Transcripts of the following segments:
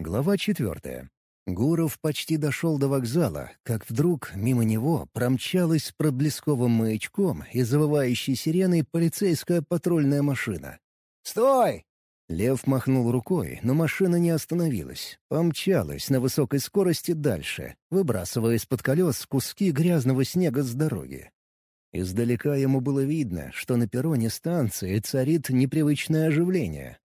Глава четвертая. Гуров почти дошел до вокзала, как вдруг мимо него промчалась с проблесковым маячком и завывающей сиреной полицейская патрульная машина. «Стой!» Лев махнул рукой, но машина не остановилась. Помчалась на высокой скорости дальше, выбрасывая из-под колес куски грязного снега с дороги. Издалека ему было видно, что на перроне станции царит непривычное оживление.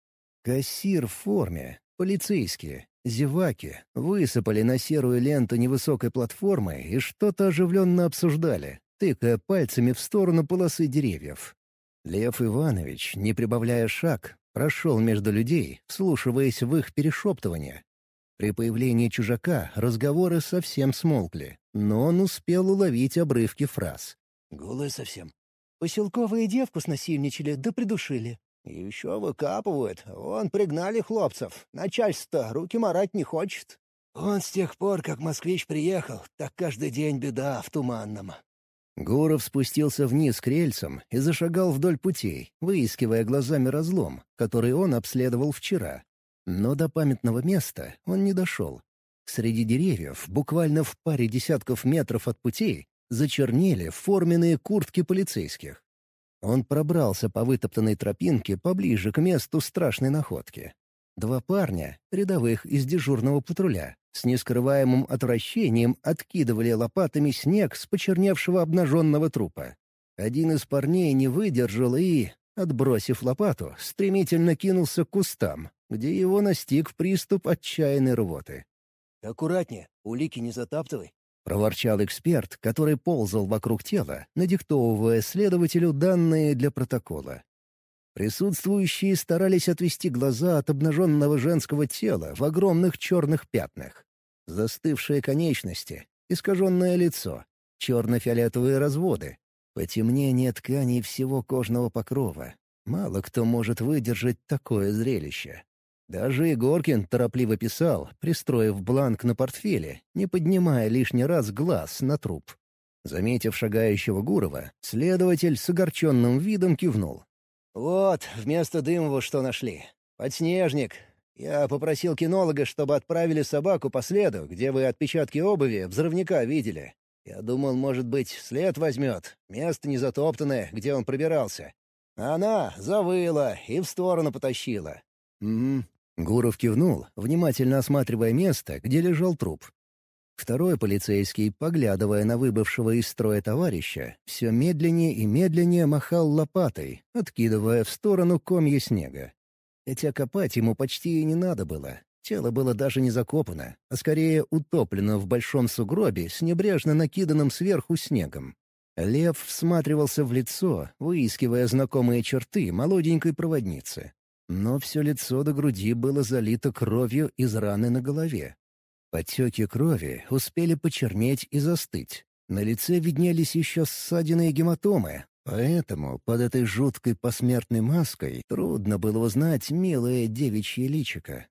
Кассир в форме, полицейские, зеваки высыпали на серую ленту невысокой платформы и что-то оживленно обсуждали, тыкая пальцами в сторону полосы деревьев. Лев Иванович, не прибавляя шаг, прошел между людей, вслушиваясь в их перешептывание. При появлении чужака разговоры совсем смолкли, но он успел уловить обрывки фраз. «Голая совсем». «Поселковые девку снасильничали, да придушили». «Еще выкапывают. Вон пригнали хлопцев. Начальство руки марать не хочет». «Он с тех пор, как москвич приехал, так каждый день беда в Туманном». Гуров спустился вниз к рельсам и зашагал вдоль путей, выискивая глазами разлом, который он обследовал вчера. Но до памятного места он не дошел. Среди деревьев, буквально в паре десятков метров от путей, зачернели форменные куртки полицейских. Он пробрался по вытоптанной тропинке поближе к месту страшной находки. Два парня, рядовых из дежурного патруля, с нескрываемым отвращением откидывали лопатами снег с почерневшего обнаженного трупа. Один из парней не выдержал и, отбросив лопату, стремительно кинулся к кустам, где его настиг приступ отчаянной рвоты. «Аккуратнее, улики не затаптывай», — проворчал эксперт, который ползал вокруг тела, надиктовывая следователю данные для протокола. Присутствующие старались отвести глаза от обнаженного женского тела в огромных черных пятнах. Застывшие конечности, искаженное лицо, черно-фиолетовые разводы, потемнение тканей всего кожного покрова. Мало кто может выдержать такое зрелище. Даже Егоркин торопливо писал, пристроив бланк на портфеле, не поднимая лишний раз глаз на труп. Заметив шагающего Гурова, следователь с огорченным видом кивнул. «Вот, вместо Дымова что нашли. Подснежник. Я попросил кинолога, чтобы отправили собаку по следу, где вы отпечатки обуви взрывника видели. Я думал, может быть, след возьмет. Место незатоптанное, где он пробирался. Она завыла и в сторону потащила. «Угу». Гуров кивнул, внимательно осматривая место, где лежал труп. Второй полицейский, поглядывая на выбывшего из строя товарища, все медленнее и медленнее махал лопатой, откидывая в сторону комья снега. Хотя копать ему почти и не надо было. Тело было даже не закопано, а скорее утоплено в большом сугробе с небрежно накиданным сверху снегом. Лев всматривался в лицо, выискивая знакомые черты молоденькой проводницы. Но все лицо до груди было залито кровью из раны на голове, Потеки крови успели почернеть и застыть. На лице виднелись еще ссадины и гематомы, поэтому под этой жуткой посмертной маской трудно было узнать милое девичье личико.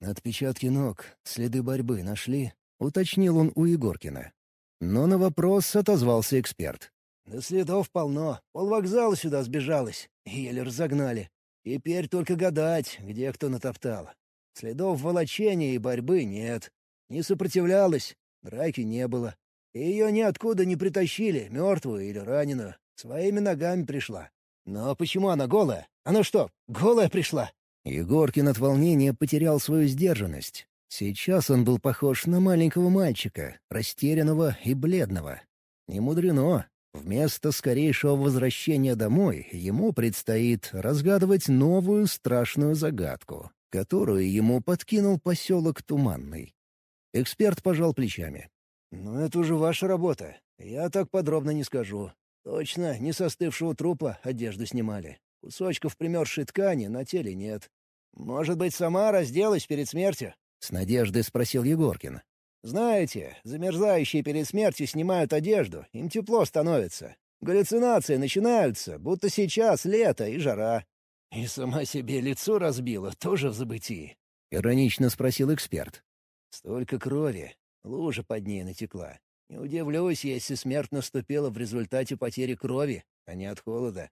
«Отпечатки ног, следы борьбы нашли?» — уточнил он у Егоркина. Но на вопрос отозвался эксперт. «Да следов полно. Полвокзала сюда сбежалось. Еле разогнали. Теперь только гадать, где кто натоптал. Следов волочения и борьбы нет. Не сопротивлялась, драки не было. Ее ниоткуда не притащили, мертвую или раненую. Своими ногами пришла. Но почему она голая? Она что, голая пришла?» Егоркин от волнения потерял свою сдержанность. Сейчас он был похож на маленького мальчика, растерянного и бледного. Не мудрено. Вместо скорейшего возвращения домой ему предстоит разгадывать новую страшную загадку, которую ему подкинул поселок Туманный. Эксперт пожал плечами. «Ну, это уже ваша работа. Я так подробно не скажу. Точно, не со остывшего трупа одежду снимали. Кусочков примерзшей ткани на теле нет. Может быть, сама разделась перед смертью?» — с надеждой спросил Егоркин. «Знаете, замерзающие перед смертью снимают одежду, им тепло становится. Галлюцинации начинаются, будто сейчас лето и жара. И сама себе лицо разбила, тоже в забытии?» — иронично спросил эксперт. Столько крови. Лужа под ней натекла. Не удивлюсь, если смерть наступила в результате потери крови, а не от холода.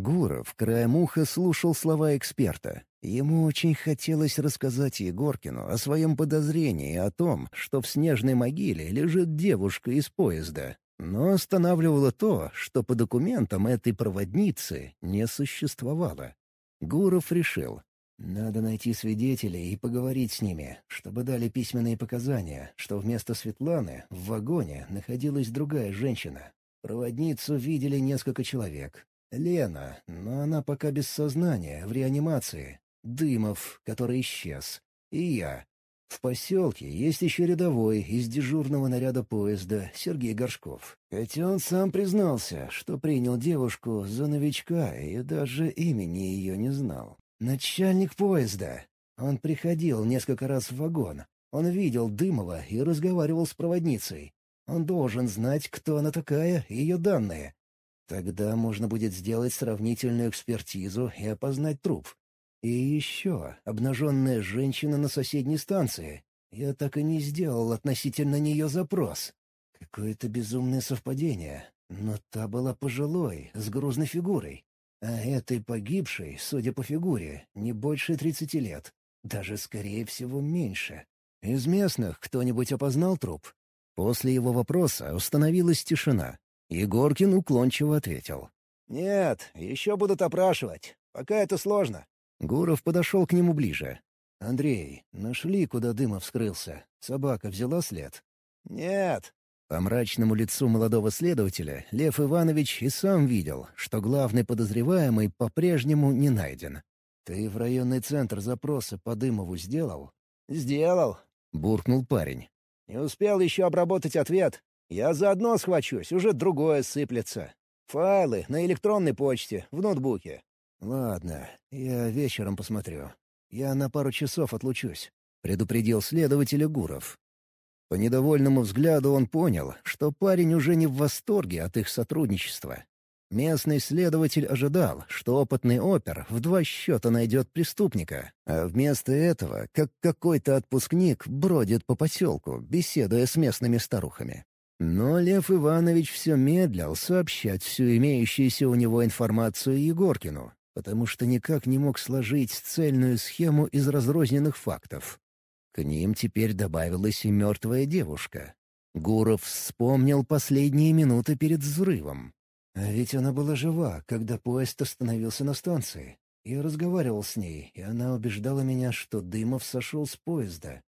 Гуров краем уха слушал слова эксперта. Ему очень хотелось рассказать Егоркину о своем подозрении о том, что в снежной могиле лежит девушка из поезда. Но останавливало то, что по документам этой проводницы не существовало. Гуров решил, надо найти свидетелей и поговорить с ними, чтобы дали письменные показания, что вместо Светланы в вагоне находилась другая женщина. Проводницу видели несколько человек. Лена, но она пока без сознания, в реанимации. Дымов, который исчез. И я. В поселке есть еще рядовой из дежурного наряда поезда Сергей Горшков. Хотя он сам признался, что принял девушку за новичка и даже имени ее не знал. Начальник поезда. Он приходил несколько раз в вагон. Он видел Дымова и разговаривал с проводницей. Он должен знать, кто она такая и ее данные. Тогда можно будет сделать сравнительную экспертизу и опознать труп. И еще обнаженная женщина на соседней станции. Я так и не сделал относительно нее запрос. Какое-то безумное совпадение. Но та была пожилой, с грузной фигурой. А этой погибшей, судя по фигуре, не больше тридцати лет. Даже, скорее всего, меньше. Из местных кто-нибудь опознал труп? После его вопроса установилась тишина. Егоркин уклончиво ответил. «Нет, еще будут опрашивать. Пока это сложно». Гуров подошел к нему ближе. «Андрей, нашли, куда Дымов скрылся. Собака взяла след?» «Нет». По мрачному лицу молодого следователя Лев Иванович и сам видел, что главный подозреваемый по-прежнему не найден. «Ты в районный центр запросы по Дымову сделал?» «Сделал», — буркнул парень. «Не успел еще обработать ответ. Я заодно схвачусь, уже другое сыплется. Файлы на электронной почте, в ноутбуке. «Ладно, я вечером посмотрю. Я на пару часов отлучусь», — предупредил следователя Гуров. По недовольному взгляду он понял, что парень уже не в восторге от их сотрудничества. Местный следователь ожидал, что опытный опер в два счета найдет преступника, а вместо этого, как какой-то отпускник, бродит по поселку, беседуя с местными старухами. Но Лев Иванович все медлял сообщать всю имеющуюся у него информацию Егоркину, потому что никак не мог сложить цельную схему из разрозненных фактов. К ним теперь добавилась и мертвая девушка. Гуров вспомнил последние минуты перед взрывом. А ведь она была жива, когда поезд остановился на станции. Я разговаривал с ней, и она убеждала меня, что Дымов сошел с поезда.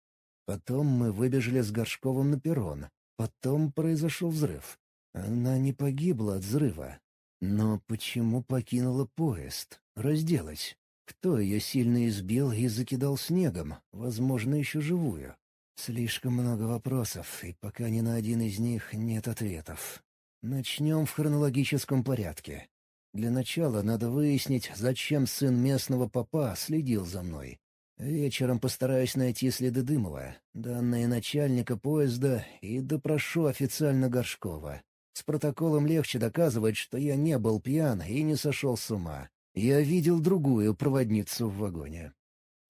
Потом мы выбежали с Горшковым на перрон. Потом произошел взрыв. Она не погибла от взрыва, но почему покинула поезд? Разделась? Кто ее сильно избил и закидал снегом, возможно, еще живую? Слишком много вопросов, и пока ни на один из них нет ответов. Начнем в хронологическом порядке. Для начала надо выяснить, зачем сын местного папа следил за мной. Вечером постараюсь найти следы Дымова, данные начальника поезда и допрошу официально Горшкова. С протоколом легче доказывать, что я не был пьян и не сошел с ума. Я видел другую проводницу в вагоне.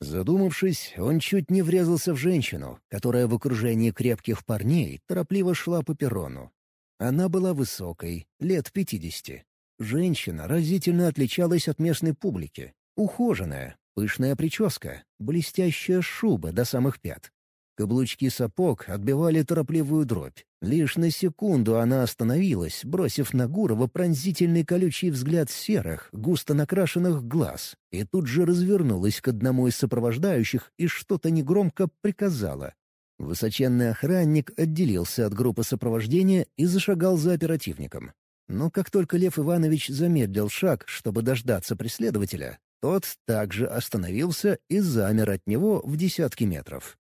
Задумавшись, он чуть не врезался в женщину, которая в окружении крепких парней торопливо шла по перрону. Она была высокой, лет пятидесяти. Женщина разительно отличалась от местной публики. Ухоженная, пышная прическа, блестящая шуба до самых пят. Каблучки сапог отбивали торопливую дробь. Лишь на секунду она остановилась, бросив на Гурова пронзительный колючий взгляд серых, густо накрашенных глаз, и тут же развернулась к одному из сопровождающих и что-то негромко приказала. Высоченный охранник отделился от группы сопровождения и зашагал за оперативником. Но как только Лев Иванович замедлил шаг, чтобы дождаться преследователя, тот также остановился и замер от него в десятки метров.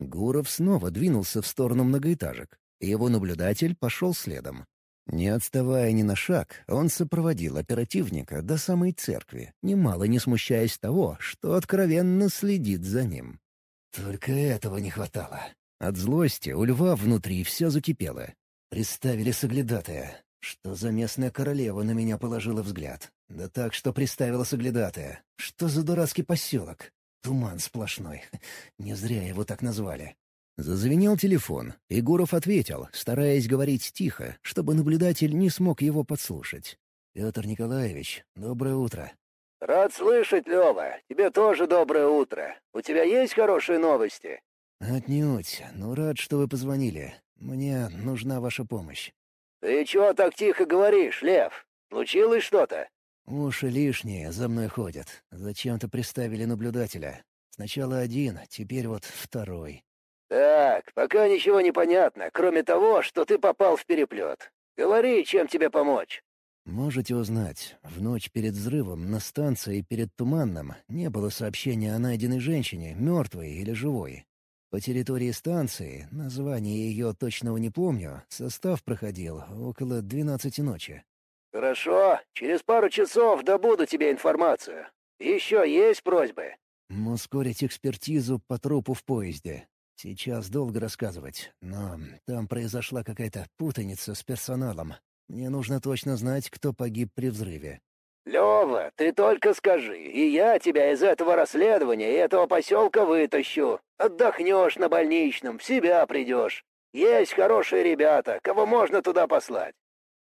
Гуров снова двинулся в сторону многоэтажек, и его наблюдатель пошел следом. Не отставая ни на шаг, он сопроводил оперативника до самой церкви, немало не смущаясь того, что откровенно следит за ним. Только этого не хватало. От злости у льва внутри все закипело. Приставили соглядатая. Что за местная королева на меня положила взгляд? Да так, что приставила соглядатая. Что за дурацкий поселок? Туман сплошной. Не зря его так назвали. Зазвенел телефон. Егоров ответил, стараясь говорить тихо, чтобы наблюдатель не смог его подслушать. «Петр Николаевич, доброе утро». «Рад слышать, Лёва. Тебе тоже доброе утро. У тебя есть хорошие новости?» «Отнюдь, но рад, что вы позвонили. Мне нужна ваша помощь». «Ты чего так тихо говоришь, Лев? Случилось что-то?» «Уши лишние, за мной ходят. Зачем-то приставили наблюдателя. Сначала один, теперь вот второй». «Так, пока ничего не понятно, кроме того, что ты попал в переплет. Говори, чем тебе помочь». «Можете узнать, в ночь перед взрывом на станции перед Туманным не было сообщения о найденной женщине, мертвой или живой. По территории станции, название ее точного не помню, состав проходил около двенадцати ночи. «Хорошо, через пару часов добуду тебе информацию. Еще есть просьбы?» «Ускорить экспертизу по трупу в поезде. Сейчас долго рассказывать, но там произошла какая-то путаница с персоналом. Мне нужно точно знать, кто погиб при взрыве. «Лёва, ты только скажи, и я тебя из этого расследования и этого поселка вытащу. Отдохнешь на больничном, в себя придешь. Есть хорошие ребята, кого можно туда послать».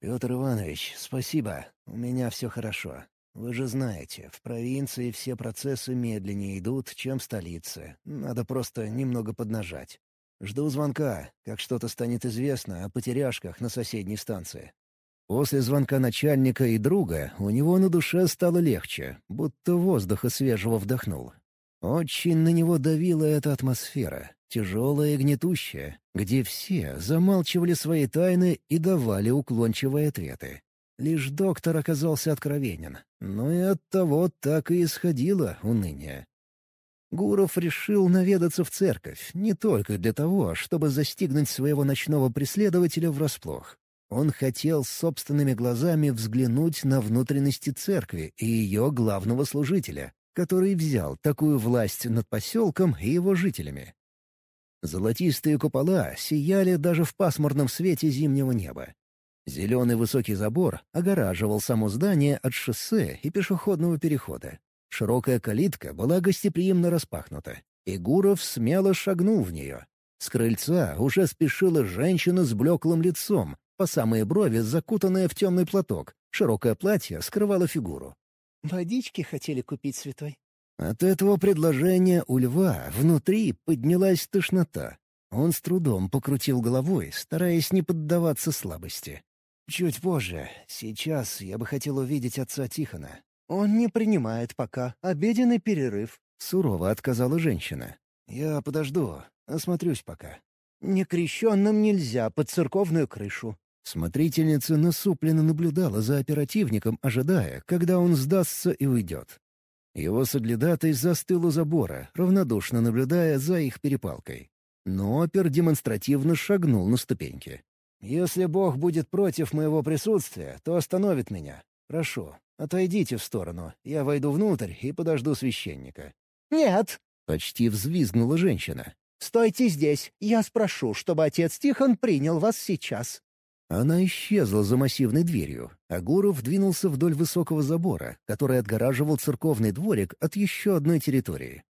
«Петр Иванович, спасибо. У меня все хорошо. Вы же знаете, в провинции все процессы медленнее идут, чем в столице. Надо просто немного поднажать. Жду звонка, как что-то станет известно о потеряшках на соседней станции. После звонка начальника и друга у него на душе стало легче, будто воздуха свежего вдохнул. Очень на него давила эта атмосфера, тяжелая и гнетущая, где все замалчивали свои тайны и давали уклончивые ответы. Лишь доктор оказался откровенен, но и оттого так и исходило уныние. Гуров решил наведаться в церковь не только для того, чтобы застигнуть своего ночного преследователя врасплох. Он хотел собственными глазами взглянуть на внутренности церкви и ее главного служителя, который взял такую власть над поселком и его жителями. Золотистые купола сияли даже в пасмурном свете зимнего неба. Зеленый высокий забор огораживал само здание от шоссе и пешеходного перехода. Широкая калитка была гостеприимно распахнута, и Гуров смело шагнул в нее. С крыльца уже спешила женщина с блеклым лицом, по самые брови закутанная в темный платок. Широкое платье скрывало фигуру. «Водички хотели купить, святой?» От этого предложения у льва внутри поднялась тошнота. Он с трудом покрутил головой, стараясь не поддаваться слабости. «Чуть позже. Сейчас я бы хотел увидеть отца Тихона». «Он не принимает пока. Обеденный перерыв», — сурово отказала женщина. «Я подожду. Осмотрюсь пока». «Некрещенным нельзя под церковную крышу. Смотрительница насупленно наблюдала за оперативником, ожидая, когда он сдастся и уйдет. Его соглядатый застыл у забора, равнодушно наблюдая за их перепалкой. Но опер демонстративно шагнул на ступеньки. «Если Бог будет против моего присутствия, то остановит меня. Прошу, отойдите в сторону, я войду внутрь и подожду священника». «Нет!» — почти взвизгнула женщина. «Стойте здесь, я спрошу, чтобы отец Тихон принял вас сейчас». Она исчезла за массивной дверью, а Гуров двинулся вдоль высокого забора, который отгораживал церковный дворик от еще одной территории.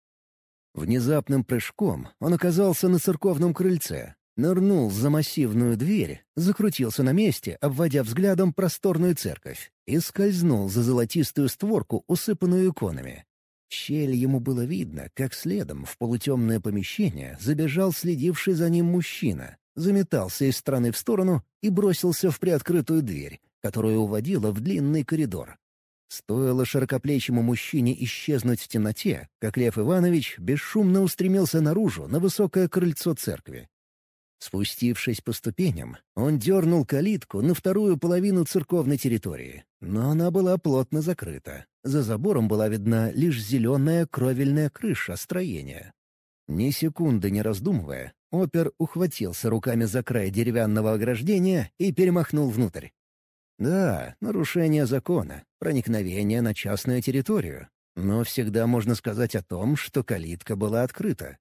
Внезапным прыжком он оказался на церковном крыльце, нырнул за массивную дверь, закрутился на месте, обводя взглядом просторную церковь, и скользнул за золотистую створку, усыпанную иконами. Щель ему было видно, как следом в полутемное помещение забежал следивший за ним мужчина, заметался из стороны в сторону и бросился в приоткрытую дверь, которая уводила в длинный коридор. Стоило широкоплечему мужчине исчезнуть в темноте, как Лев Иванович бесшумно устремился наружу на высокое крыльцо церкви. Спустившись по ступеням, он дернул калитку на вторую половину церковной территории, но она была плотно закрыта. За забором была видна лишь зеленая кровельная крыша строения. Ни секунды не раздумывая, Опер ухватился руками за край деревянного ограждения и перемахнул внутрь. Да, нарушение закона, проникновение на частную территорию. Но всегда можно сказать о том, что калитка была открыта.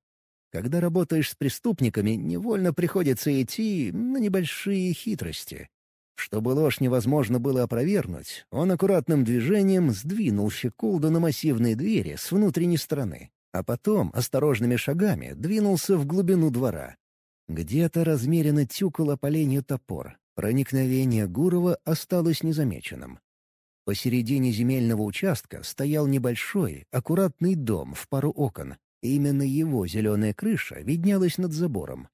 Когда работаешь с преступниками, невольно приходится идти на небольшие хитрости. Чтобы ложь невозможно было опровергнуть, он аккуратным движением сдвинул щеколду на массивные двери с внутренней стороны а потом осторожными шагами двинулся в глубину двора. Где-то размеренно тюкал о поленью топор. Проникновение Гурова осталось незамеченным. Посередине земельного участка стоял небольшой, аккуратный дом в пару окон. Именно его зеленая крыша виднелась над забором.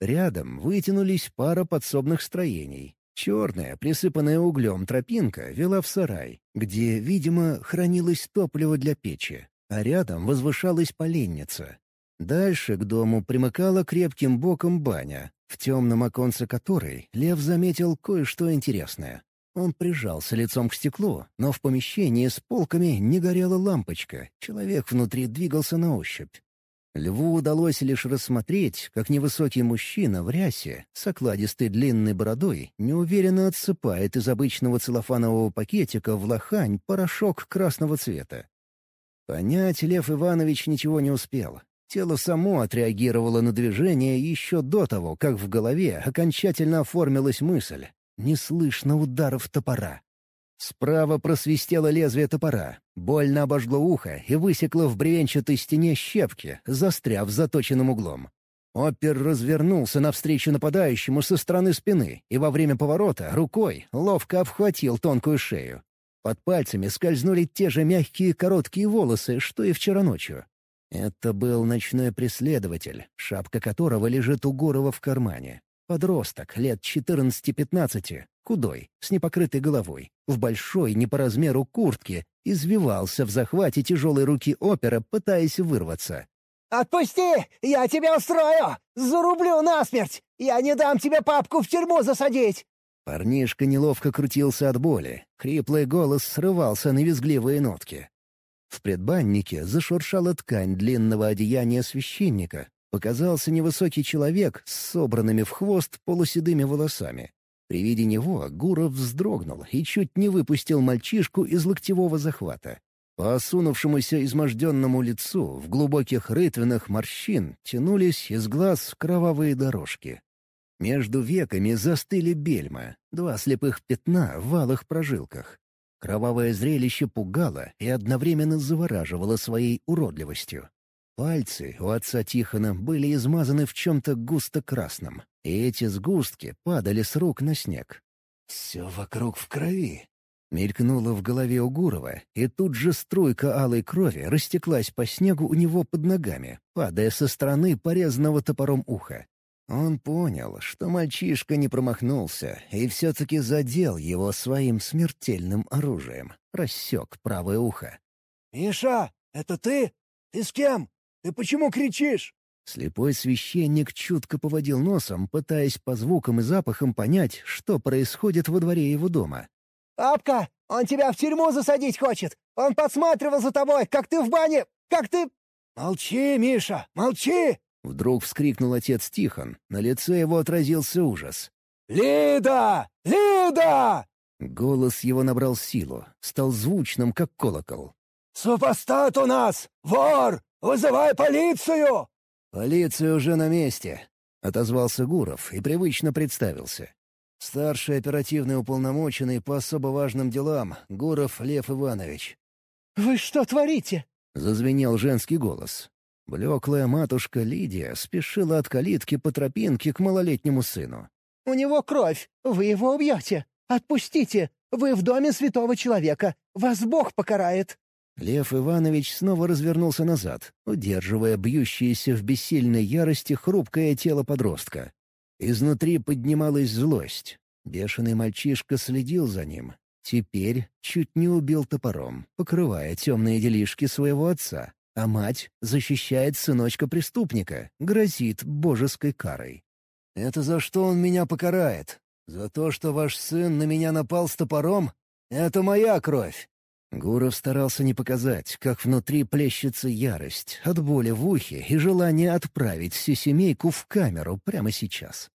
Рядом вытянулись пара подсобных строений. Черная, присыпанная углем тропинка вела в сарай, где, видимо, хранилось топливо для печи, а рядом возвышалась поленница. Дальше к дому примыкала крепким боком баня, в темном оконце которой Лев заметил кое-что интересное. Он прижался лицом к стеклу, но в помещении с полками не горела лампочка, человек внутри двигался на ощупь. Льву удалось лишь рассмотреть, как невысокий мужчина в рясе с окладистой длинной бородой неуверенно отсыпает из обычного целлофанового пакетика в лохань порошок красного цвета. Понять Лев Иванович ничего не успел. Тело само отреагировало на движение еще до того, как в голове окончательно оформилась мысль. Не слышно ударов топора. Справа просвистело лезвие топора, больно обожгло ухо и высекло в бревенчатой стене щепки, застряв заточенным углом. Опер развернулся навстречу нападающему со стороны спины и во время поворота рукой ловко обхватил тонкую шею. Под пальцами скользнули те же мягкие короткие волосы, что и вчера ночью. Это был ночной преследователь, шапка которого лежит у Гурова в кармане. Подросток, лет 14-15, худой, с непокрытой головой, в большой, не по размеру куртке, извивался в захвате тяжелой руки опера, пытаясь вырваться. «Отпусти! Я тебя устрою! Зарублю насмерть! Я не дам тебе папку в тюрьму засадить!» Парнишка неловко крутился от боли, хриплый голос срывался на визгливые нотки. В предбаннике зашуршала ткань длинного одеяния священника, Показался невысокий человек с собранными в хвост полуседыми волосами. При виде него Гуров вздрогнул и чуть не выпустил мальчишку из локтевого захвата. По осунувшемуся изможденному лицу в глубоких рытвинах морщин тянулись из глаз кровавые дорожки. Между веками застыли бельма, два слепых пятна в алых прожилках. Кровавое зрелище пугало и одновременно завораживало своей уродливостью. Пальцы у отца Тихона были измазаны в чем-то густо-красном, и эти сгустки падали с рук на снег. «Все вокруг в крови», — мелькнуло в голове у Гурова, и тут же струйка алой крови растеклась по снегу у него под ногами, падая со стороны порезанного топором уха. Он понял, что мальчишка не промахнулся и все-таки задел его своим смертельным оружием, рассек правое ухо. «Миша, это ты? Ты с кем?» Ты почему кричишь?» Слепой священник чутко поводил носом, пытаясь по звукам и запахам понять, что происходит во дворе его дома. «Апка, он тебя в тюрьму засадить хочет! Он подсматривал за тобой, как ты в бане... как ты...» «Молчи, Миша, молчи!» Вдруг вскрикнул отец Тихон. На лице его отразился ужас. «Лида! Лида!» Голос его набрал силу, стал звучным, как колокол. «Супостат у нас! Вор! «Вызывай полицию!» «Полиция уже на месте», — отозвался Гуров и привычно представился. «Старший оперативный уполномоченный по особо важным делам Гуров Лев Иванович». «Вы что творите?» — зазвенел женский голос. Блеклая матушка Лидия спешила от калитки по тропинке к малолетнему сыну. «У него кровь. Вы его убьете. Отпустите. Вы в доме святого человека. Вас Бог покарает». Лев Иванович снова развернулся назад, удерживая бьющееся в бессильной ярости хрупкое тело подростка. Изнутри поднималась злость. Бешеный мальчишка следил за ним. Теперь чуть не убил топором, покрывая темные делишки своего отца. А мать защищает сыночка преступника, грозит божеской карой. «Это за что он меня покарает? За то, что ваш сын на меня напал с топором? Это моя кровь. Гуров старался не показать, как внутри плещется ярость от боли в ухе и желание отправить всю семейку в камеру прямо сейчас.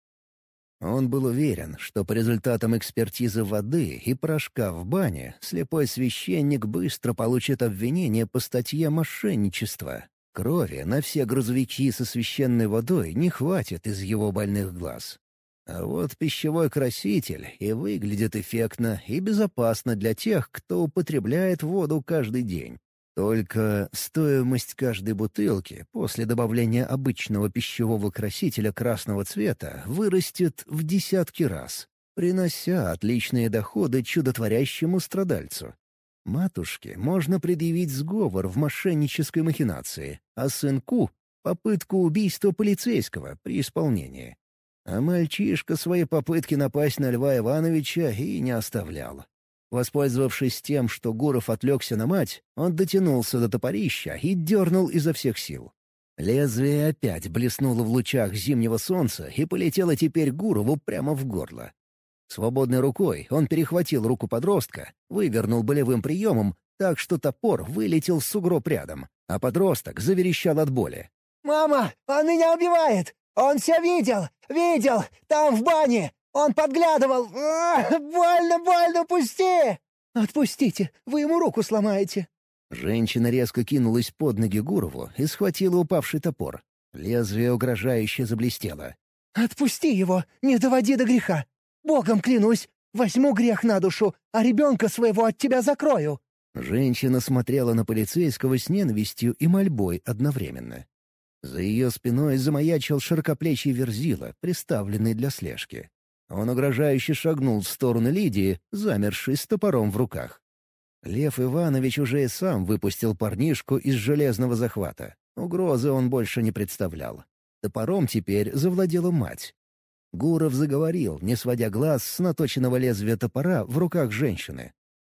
Он был уверен, что по результатам экспертизы воды и порошка в бане слепой священник быстро получит обвинение по статье мошенничества. Крови на все грузовики со священной водой не хватит из его больных глаз. А вот пищевой краситель и выглядит эффектно и безопасно для тех, кто употребляет воду каждый день. Только стоимость каждой бутылки после добавления обычного пищевого красителя красного цвета вырастет в десятки раз, принося отличные доходы чудотворящему страдальцу. Матушке можно предъявить сговор в мошеннической махинации, а сынку — попытку убийства полицейского при исполнении. А мальчишка свои попытки напасть на Льва Ивановича и не оставлял. Воспользовавшись тем, что Гуров отвлекся на мать, он дотянулся до топорища и дернул изо всех сил. Лезвие опять блеснуло в лучах зимнего солнца и полетело теперь Гурову прямо в горло. Свободной рукой он перехватил руку подростка, вывернул болевым приемом, так что топор вылетел в сугроб рядом, а подросток заверещал от боли. «Мама, он меня убивает! Он все видел! Видел! Там в бане! Он подглядывал! А, больно, больно, пусти!» «Отпустите, вы ему руку сломаете!» Женщина резко кинулась под ноги Гурову и схватила упавший топор. Лезвие угрожающе заблестело. «Отпусти его! Не доводи до греха! Богом клянусь! Возьму грех на душу, а ребенка своего от тебя закрою!» Женщина смотрела на полицейского с ненавистью и мольбой одновременно. За ее спиной замаячил широкоплечий верзила, приставленный для слежки. Он угрожающе шагнул в сторону Лидии, замершей с топором в руках. Лев Иванович уже и сам выпустил парнишку из железного захвата. Угрозы он больше не представлял. Топором теперь завладела мать. Гуров заговорил, не сводя глаз с наточенного лезвия топора в руках женщины.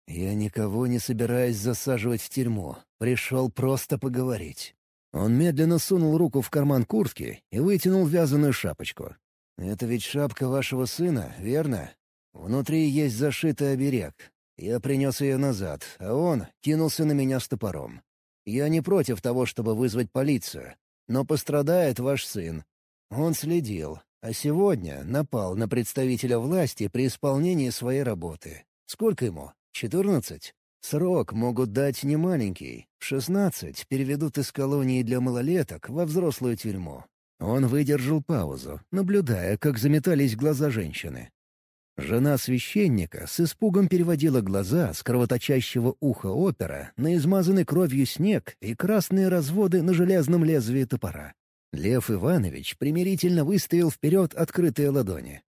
«Я никого не собираюсь засаживать в тюрьму. Пришел просто поговорить». Он медленно сунул руку в карман куртки и вытянул вязаную шапочку. «Это ведь шапка вашего сына, верно? Внутри есть зашитый оберег. Я принес ее назад, а он кинулся на меня с топором. Я не против того, чтобы вызвать полицию, но пострадает ваш сын. Он следил, а сегодня напал на представителя власти при исполнении своей работы. Сколько ему? Четырнадцать? Срок могут дать немаленький. В шестнадцать переведут из колонии для малолеток во взрослую тюрьму. Он выдержал паузу, наблюдая, как заметались глаза женщины. Жена священника с испугом переводила глаза с кровоточащего уха опера на измазанный кровью снег и красные разводы на железном лезвии топора. Лев Иванович примирительно выставил вперед открытые ладони.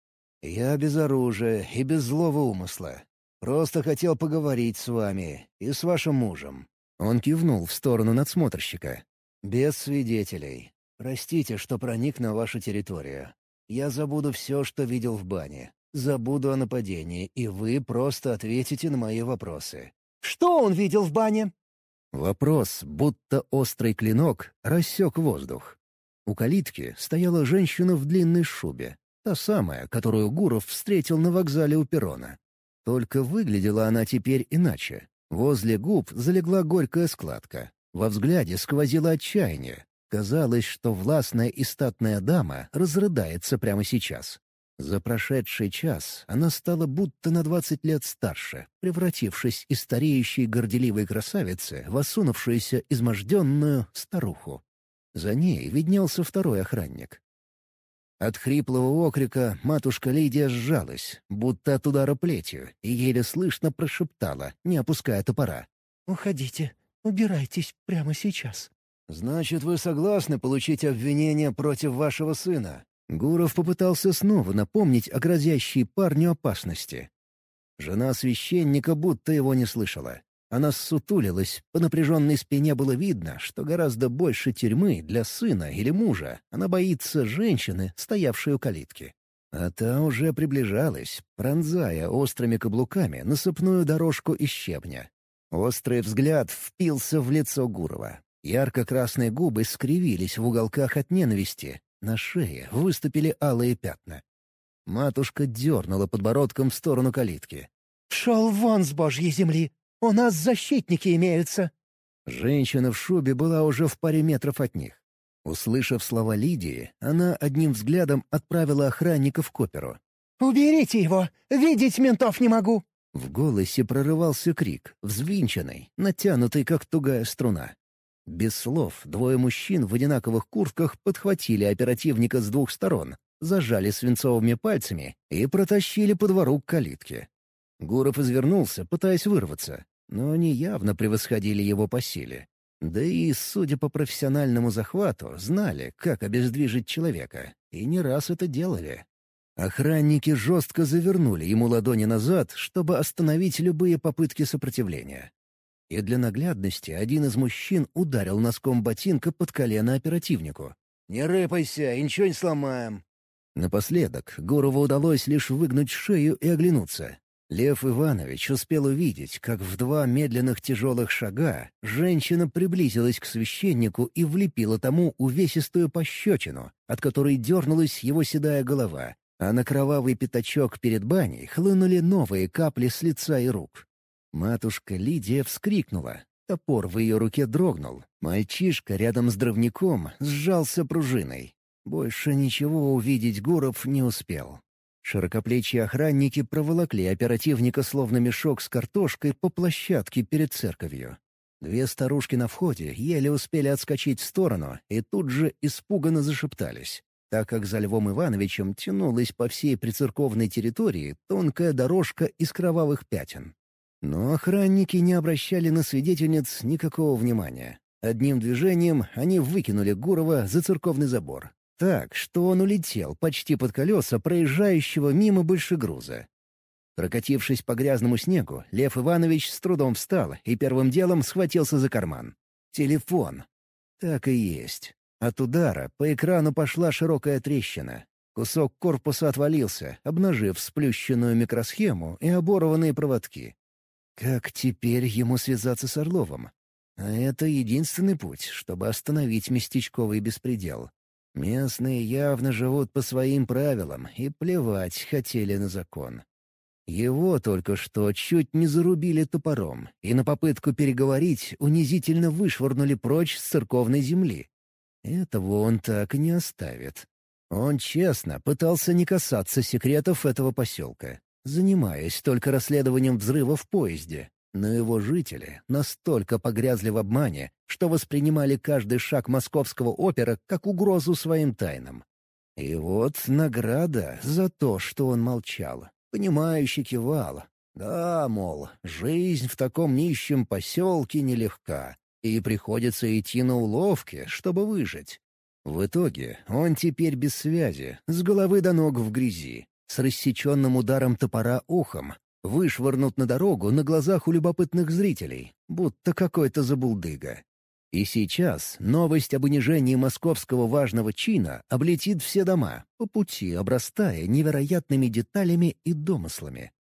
«Я без оружия и без злого умысла. Просто хотел поговорить с вами и с вашим мужем». Он кивнул в сторону надсмотрщика. «Без свидетелей. Простите, что проник на вашу территорию. Я забуду все, что видел в бане. Забуду о нападении, и вы просто ответите на мои вопросы». «Что он видел в бане?» Вопрос, будто острый клинок, рассек воздух. У калитки стояла женщина в длинной шубе, та самая, которую Гуров встретил на вокзале у перрона. Только выглядела она теперь иначе. Возле губ залегла горькая складка. Во взгляде сквозило отчаяние, Казалось, что властная и статная дама разрыдается прямо сейчас. За прошедший час она стала будто на двадцать лет старше, превратившись из стареющей горделивой красавицы в осунувшуюся изможденную старуху. За ней виднелся второй охранник. От хриплого окрика матушка Лидия сжалась, будто от удара плетью, и еле слышно прошептала, не опуская топора. «Уходите, убирайтесь прямо сейчас». «Значит, вы согласны получить обвинение против вашего сына?» Гуров попытался снова напомнить о грозящей парню опасности. Жена священника будто его не слышала. Она ссутулилась, по напряженной спине было видно, что гораздо больше тюрьмы для сына или мужа она боится женщины, стоявшей у калитки. А та уже приближалась, пронзая острыми каблуками насыпную дорожку из щебня. Острый взгляд впился в лицо Гурова. Ярко-красные губы скривились в уголках от ненависти. На шее выступили алые пятна. Матушка дернула подбородком в сторону калитки. «Шел вон с божьей земли! У нас защитники имеются!» Женщина в шубе была уже в паре метров от них. Услышав слова Лидии, она одним взглядом отправила охранника в коперу. «Уберите его! Видеть ментов не могу!» В голосе прорывался крик, взвинченный, натянутый, как тугая струна. Без слов двое мужчин в одинаковых куртках подхватили оперативника с двух сторон, зажали свинцовыми пальцами и протащили по двору к калитке. Гуров извернулся, пытаясь вырваться, но они явно превосходили его по силе. Да и, судя по профессиональному захвату, знали, как обездвижить человека, и не раз это делали. Охранники жестко завернули ему ладони назад, чтобы остановить любые попытки сопротивления. И для наглядности один из мужчин ударил носком ботинка под колено оперативнику. «Не рыпайся, и ничего не сломаем». Напоследок Гурову удалось лишь выгнуть шею и оглянуться. Лев Иванович успел увидеть, как в два медленных тяжелых шага женщина приблизилась к священнику и влепила тому увесистую пощечину, от которой дернулась его седая голова, а на кровавый пятачок перед баней хлынули новые капли с лица и рук. Матушка Лидия вскрикнула. Топор в ее руке дрогнул. Мальчишка рядом с дровником сжался пружиной. Больше ничего увидеть Гуров не успел. Широкоплечие охранники проволокли оперативника словно мешок с картошкой по площадке перед церковью. Две старушки на входе еле успели отскочить в сторону и тут же испуганно зашептались, так как за Львом Ивановичем тянулась по всей прицерковной территории тонкая дорожка из кровавых пятен. Но охранники не обращали на свидетельниц никакого внимания. Одним движением они выкинули Гурова за церковный забор, так, что он улетел почти под колеса проезжающего мимо большегруза. Прокатившись по грязному снегу, Лев Иванович с трудом встал и первым делом схватился за карман. Телефон. Так и есть. От удара по экрану пошла широкая трещина. Кусок корпуса отвалился, обнажив сплющенную микросхему и оборванные проводки. Как теперь ему связаться с Орловым? А это единственный путь, чтобы остановить местечковый беспредел. Местные явно живут по своим правилам и плевать хотели на закон. Его только что чуть не зарубили топором, и на попытку переговорить унизительно вышвырнули прочь с церковной земли. Этого он так и не оставит. Он честно пытался не касаться секретов этого поселка, занимаясь только расследованием взрыва в поезде, но его жители настолько погрязли в обмане, что воспринимали каждый шаг московского опера как угрозу своим тайнам. И вот награда за то, что он молчал, понимающе кивал. Да, мол, жизнь в таком нищем поселке нелегка, и приходится идти на уловки, чтобы выжить. В итоге он теперь без связи, с головы до ног в грязи, с рассеченным ударом топора ухом, вышвырнут на дорогу на глазах у любопытных зрителей, будто какой-то забулдыга. И сейчас новость об унижении московского важного чина облетит все дома, по пути обрастая невероятными деталями и домыслами.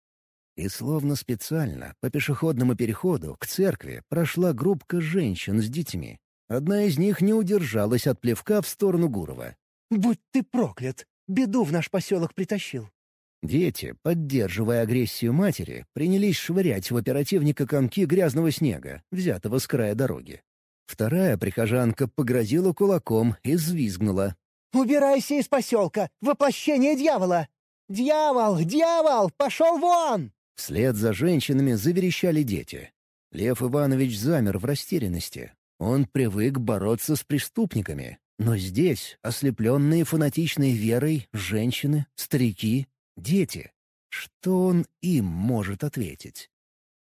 И словно специально по пешеходному переходу к церкви прошла группка женщин с детьми. Одна из них не удержалась от плевка в сторону Гурова. «Будь ты проклят! Беду в наш поселок притащил!» Дети, поддерживая агрессию матери, принялись швырять в оперативника комки грязного снега, взятого с края дороги. Вторая прихожанка погрозила кулаком и взвизгнула. «Убирайся из поселка! Воплощение дьявола! Дьявол! Дьявол! Пошел вон!» Вслед за женщинами заверещали дети. Лев Иванович замер в растерянности. Он привык бороться с преступниками. Но здесь, ослепленные фанатичной верой, женщины, старики, Дети. Что он им может ответить?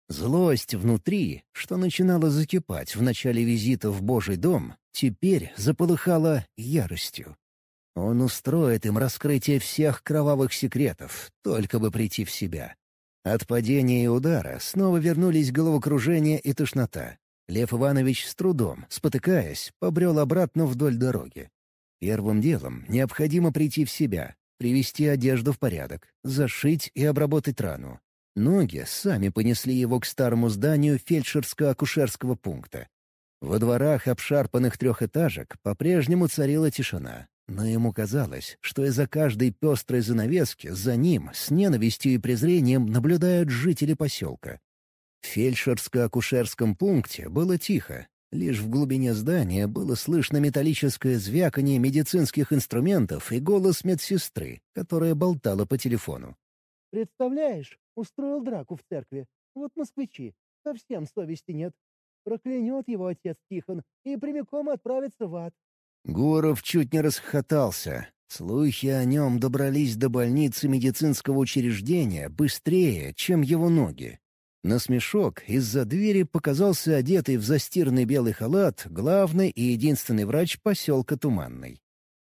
Злость внутри, что начинала закипать в начале визита в Божий дом, теперь заполыхала яростью. Он устроит им раскрытие всех кровавых секретов, только бы прийти в себя. От падения и удара снова вернулись головокружение и тошнота. Лев Иванович с трудом, спотыкаясь, побрел обратно вдоль дороги. Первым делом необходимо прийти в себя, привести одежду в порядок, зашить и обработать рану. Ноги сами понесли его к старому зданию фельдшерско-акушерского пункта. Во дворах обшарпанных трехэтажек по-прежнему царила тишина, но ему казалось, что из-за каждой пестрой занавески за ним с ненавистью и презрением наблюдают жители поселка. В фельдшерско-акушерском пункте было тихо, Лишь в глубине здания было слышно металлическое звяканье медицинских инструментов и голос медсестры, которая болтала по телефону. «Представляешь, устроил драку в церкви. Вот москвичи. Совсем совести нет. Проклянет его отец Тихон и прямиком отправится в ад». Гуров чуть не расхохотался. Слухи о нем добрались до больницы медицинского учреждения быстрее, чем его ноги. На смешок из-за двери показался одетый в застиранный белый халат главный и единственный врач поселка Туманный.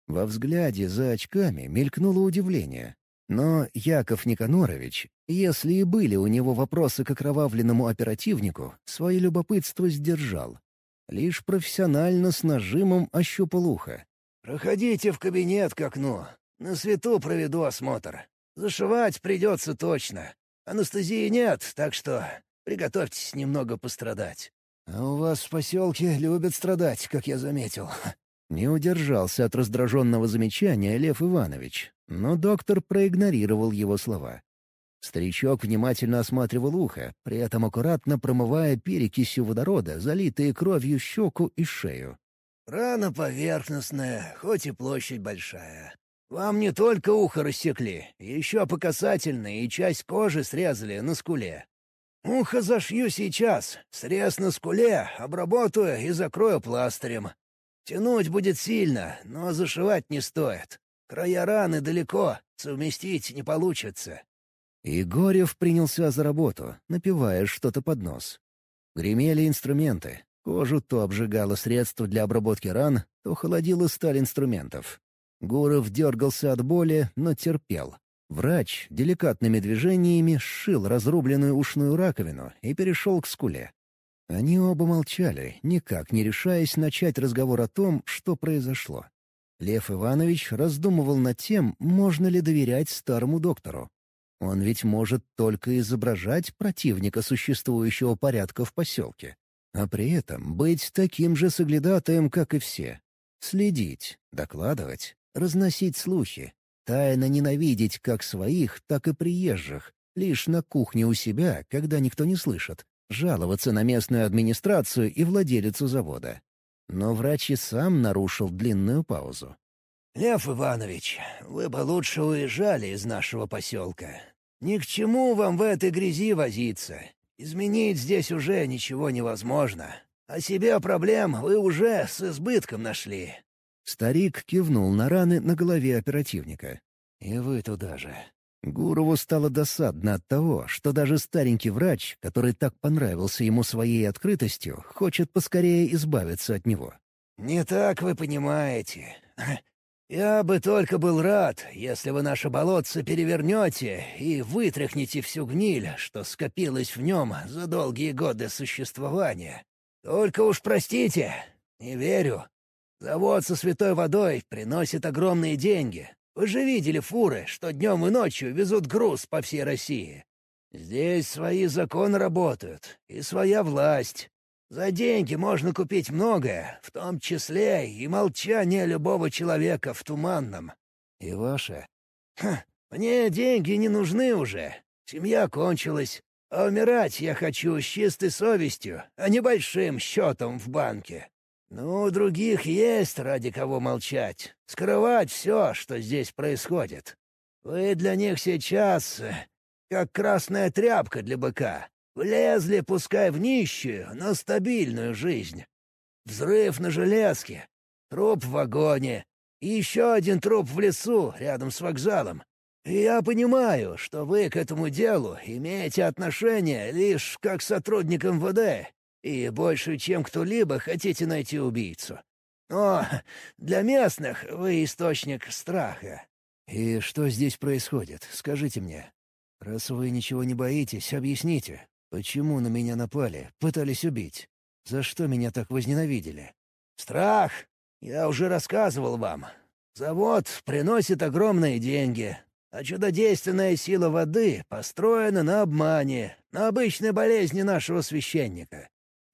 Во взгляде за очками мелькнуло удивление. Но Яков Никанорович, если и были у него вопросы к окровавленному оперативнику, свое любопытство сдержал. Лишь профессионально с нажимом ощупал ухо. «Проходите в кабинет к окну. На свету проведу осмотр. Зашивать придется точно. Анестезии нет, так что приготовьтесь немного пострадать». «А у вас в поселке любят страдать, как я заметил». Не удержался от раздраженного замечания Лев Иванович, но доктор проигнорировал его слова. Старичок внимательно осматривал ухо, при этом аккуратно промывая перекисью водорода, залитые кровью щеку и шею. «Рана поверхностная, хоть и площадь большая. Вам не только ухо рассекли, еще по касательной и часть кожи срезали на скуле. Ухо зашью сейчас, срез на скуле, обработаю и закрою пластырем. Тянуть будет сильно, но зашивать не стоит. Края раны далеко, совместить не получится». Егорев принялся за работу, напивая что-то под нос. Гремели инструменты. Кожу то обжигало средство для обработки ран, то холодило сталь инструментов. Гуров дергался от боли, но терпел. Врач деликатными движениями сшил разрубленную ушную раковину и перешел к скуле. Они оба молчали, никак не решаясь начать разговор о том, что произошло. Лев Иванович раздумывал над тем, можно ли доверять старому доктору. Он ведь может только изображать противника существующего порядка в поселке, а при этом быть таким же соглядатаем, как и все. Следить, докладывать, разносить слухи, тайно ненавидеть как своих, так и приезжих, лишь на кухне у себя, когда никто не слышит, жаловаться на местную администрацию и владелицу завода. Но врач и сам нарушил длинную паузу. «Лев Иванович, вы бы лучше уезжали из нашего поселка. Ни к чему вам в этой грязи возиться. Изменить здесь уже ничего невозможно. А себе проблем вы уже с избытком нашли». Старик кивнул на раны на голове оперативника. «И вы туда же. Гурову стало досадно от того, что даже старенький врач, который так понравился ему своей открытостью, хочет поскорее избавиться от него. «Не так вы понимаете. Я бы только был рад, если вы наше болотце перевернете и вытряхнете всю гниль, что скопилось в нем за долгие годы существования. Только уж простите, не верю. Завод со святой водой приносит огромные деньги, вы же видели фуры, что днем и ночью везут груз по всей России. Здесь свои законы работают и своя власть. За деньги можно купить многое, в том числе и молчание любого человека в туманном. И ваше? Ха, мне деньги не нужны уже. Семья кончилась. А умирать я хочу с чистой совестью, а не большим счетом в банке. «Ну, других есть ради кого молчать, скрывать все, что здесь происходит. Вы для них сейчас э, как красная тряпка для быка. Влезли, пускай в нищую, но стабильную жизнь. Взрыв на железке, труп в вагоне и еще один труп в лесу рядом с вокзалом. И я понимаю, что вы к этому делу имеете отношение лишь как сотрудник МВД и больше, чем кто-либо, хотите найти убийцу. Но для местных вы источник страха. И что здесь происходит, скажите мне. Раз вы ничего не боитесь, объясните, почему на меня напали, пытались убить? За что меня так возненавидели? Страх! Я уже рассказывал вам. Завод приносит огромные деньги, а чудодейственная сила воды построена на обмане, на обычной болезни нашего священника.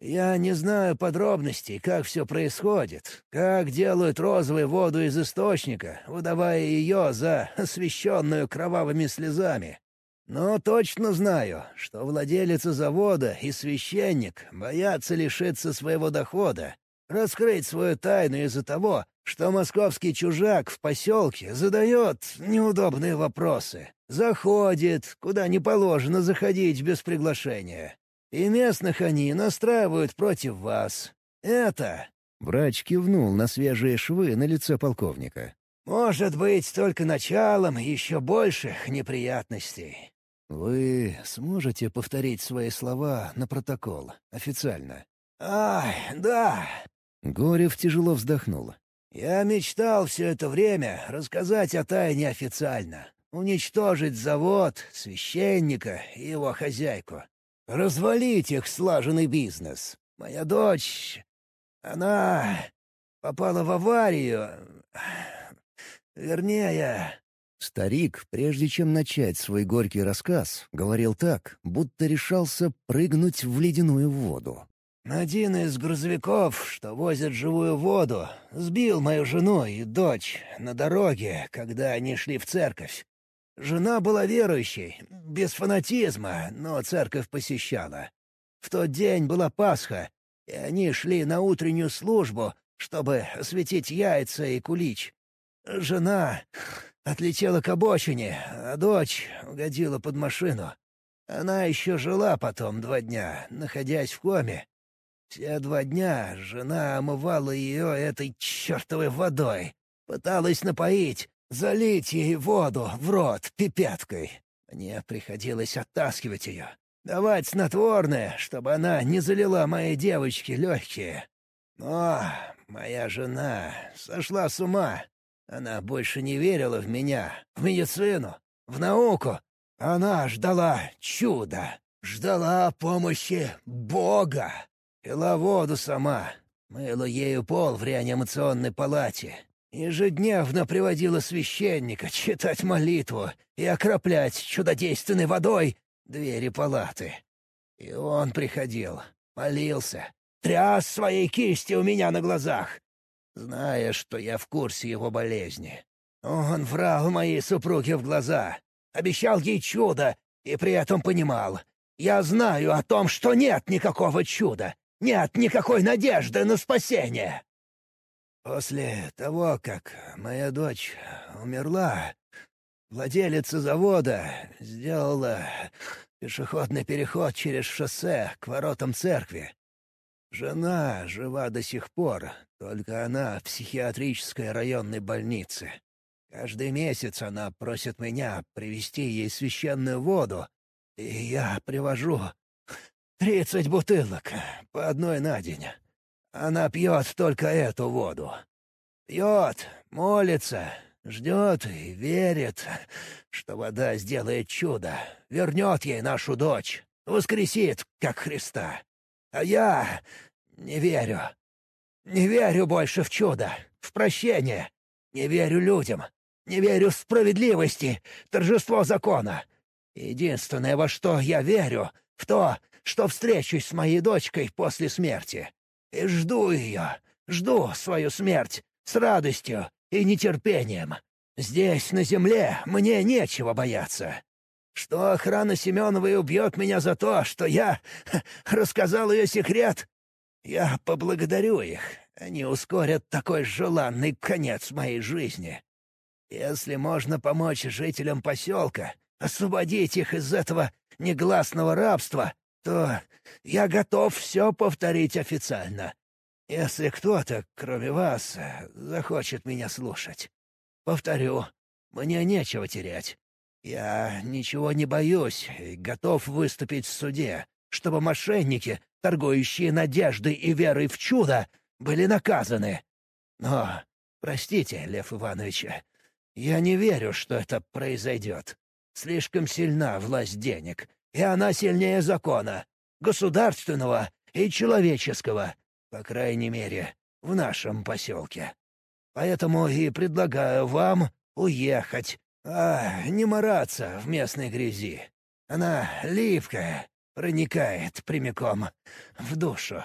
Я не знаю подробностей, как все происходит, как делают розовую воду из источника, выдавая ее за освещенную кровавыми слезами. Но точно знаю, что владелица завода и священник боятся лишиться своего дохода, раскрыть свою тайну из-за того, что московский чужак в поселке задает неудобные вопросы, заходит, куда не положено заходить без приглашения. И местных они настраивают против вас. Это...» Врач кивнул на свежие швы на лице полковника. «Может быть, только началом еще больших неприятностей». «Вы сможете повторить свои слова на протокол, официально?» «Ай, да!» Горев тяжело вздохнул. «Я мечтал все это время рассказать о тайне официально. Уничтожить завод, священника и его хозяйку. Развалить их слаженный бизнес. Моя дочь... Она попала в аварию. Вернее... Старик, прежде чем начать свой горький рассказ, говорил так, будто решался прыгнуть в ледяную воду. Один из грузовиков, что возят живую воду, сбил мою жену и дочь на дороге, когда они шли в церковь. Жена была верующей, без фанатизма, но церковь посещала. В тот день была Пасха, и они шли на утреннюю службу, чтобы осветить яйца и кулич. Жена отлетела к обочине, а дочь угодила под машину. Она еще жила потом два дня, находясь в коме. Все два дня жена омывала ее этой чертовой водой, пыталась напоить, залить ей воду в рот пипеткой. Мне приходилось оттаскивать ее, давать снотворное, чтобы она не залила моей девочке легкие. Но моя жена сошла с ума. Она больше не верила в меня, в медицину, в науку. Она ждала чуда, ждала помощи Бога. Пила воду сама, мыла ею пол в реанимационной палате. Ежедневно приводила священника читать молитву и окроплять чудодейственной водой двери палаты. И он приходил, молился, тряс своей кисти у меня на глазах, зная, что я в курсе его болезни. Он врал моей супруге в глаза, обещал ей чудо и при этом понимал. Я знаю о том, что нет никакого чуда, нет никакой надежды на спасение. После того, как моя дочь умерла, владелица завода сделала пешеходный переход через шоссе к воротам церкви. Жена жива до сих пор, только она в психиатрической районной больнице. Каждый месяц она просит меня привезти ей священную воду, и я привожу Тридцать бутылок, по одной на день. Она пьет только эту воду. Пьет, молится, ждет и верит, что вода сделает чудо, вернет ей нашу дочь, воскресит, как Христа. А я не верю. Не верю больше в чудо, в прощение. Не верю людям. Не верю в справедливости, торжество закона. Единственное, во что я верю, в то, что встречусь с моей дочкой после смерти. И жду ее, жду свою смерть с радостью и нетерпением. Здесь, на земле, мне нечего бояться. Что охрана Семеновой убьет меня за то, что я рассказал ее секрет? Я поблагодарю их. Они ускорят такой желанный конец моей жизни. Если можно помочь жителям поселка, освободить их из этого негласного рабства, то я готов все повторить официально. Если кто-то, кроме вас, захочет меня слушать. Повторю, мне нечего терять. Я ничего не боюсь и готов выступить в суде, чтобы мошенники, торгующие надеждой и верой в чудо, были наказаны. Но, простите, Лев Иванович, я не верю, что это произойдет. Слишком сильна власть денег, и она сильнее закона, государственного и человеческого, по крайней мере, в нашем поселке. Поэтому и предлагаю вам уехать, а не мараться в местной грязи. Она липкая, проникает прямиком в душу».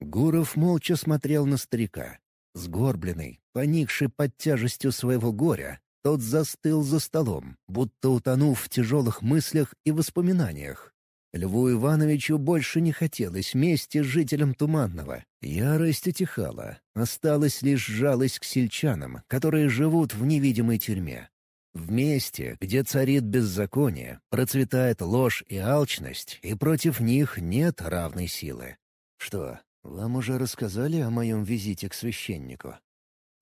Гуров молча смотрел на старика. Сгорбленный, поникший под тяжестью своего горя, тот застыл за столом, будто утонув в тяжелых мыслях и воспоминаниях. Льву Ивановичу больше не хотелось мести жителям Туманного. Ярость утихала, осталась лишь жалость к сельчанам, которые живут в невидимой тюрьме. В месте, где царит беззаконие, процветает ложь и алчность, и против них нет равной силы. Что, вам уже рассказали о моем визите к священнику?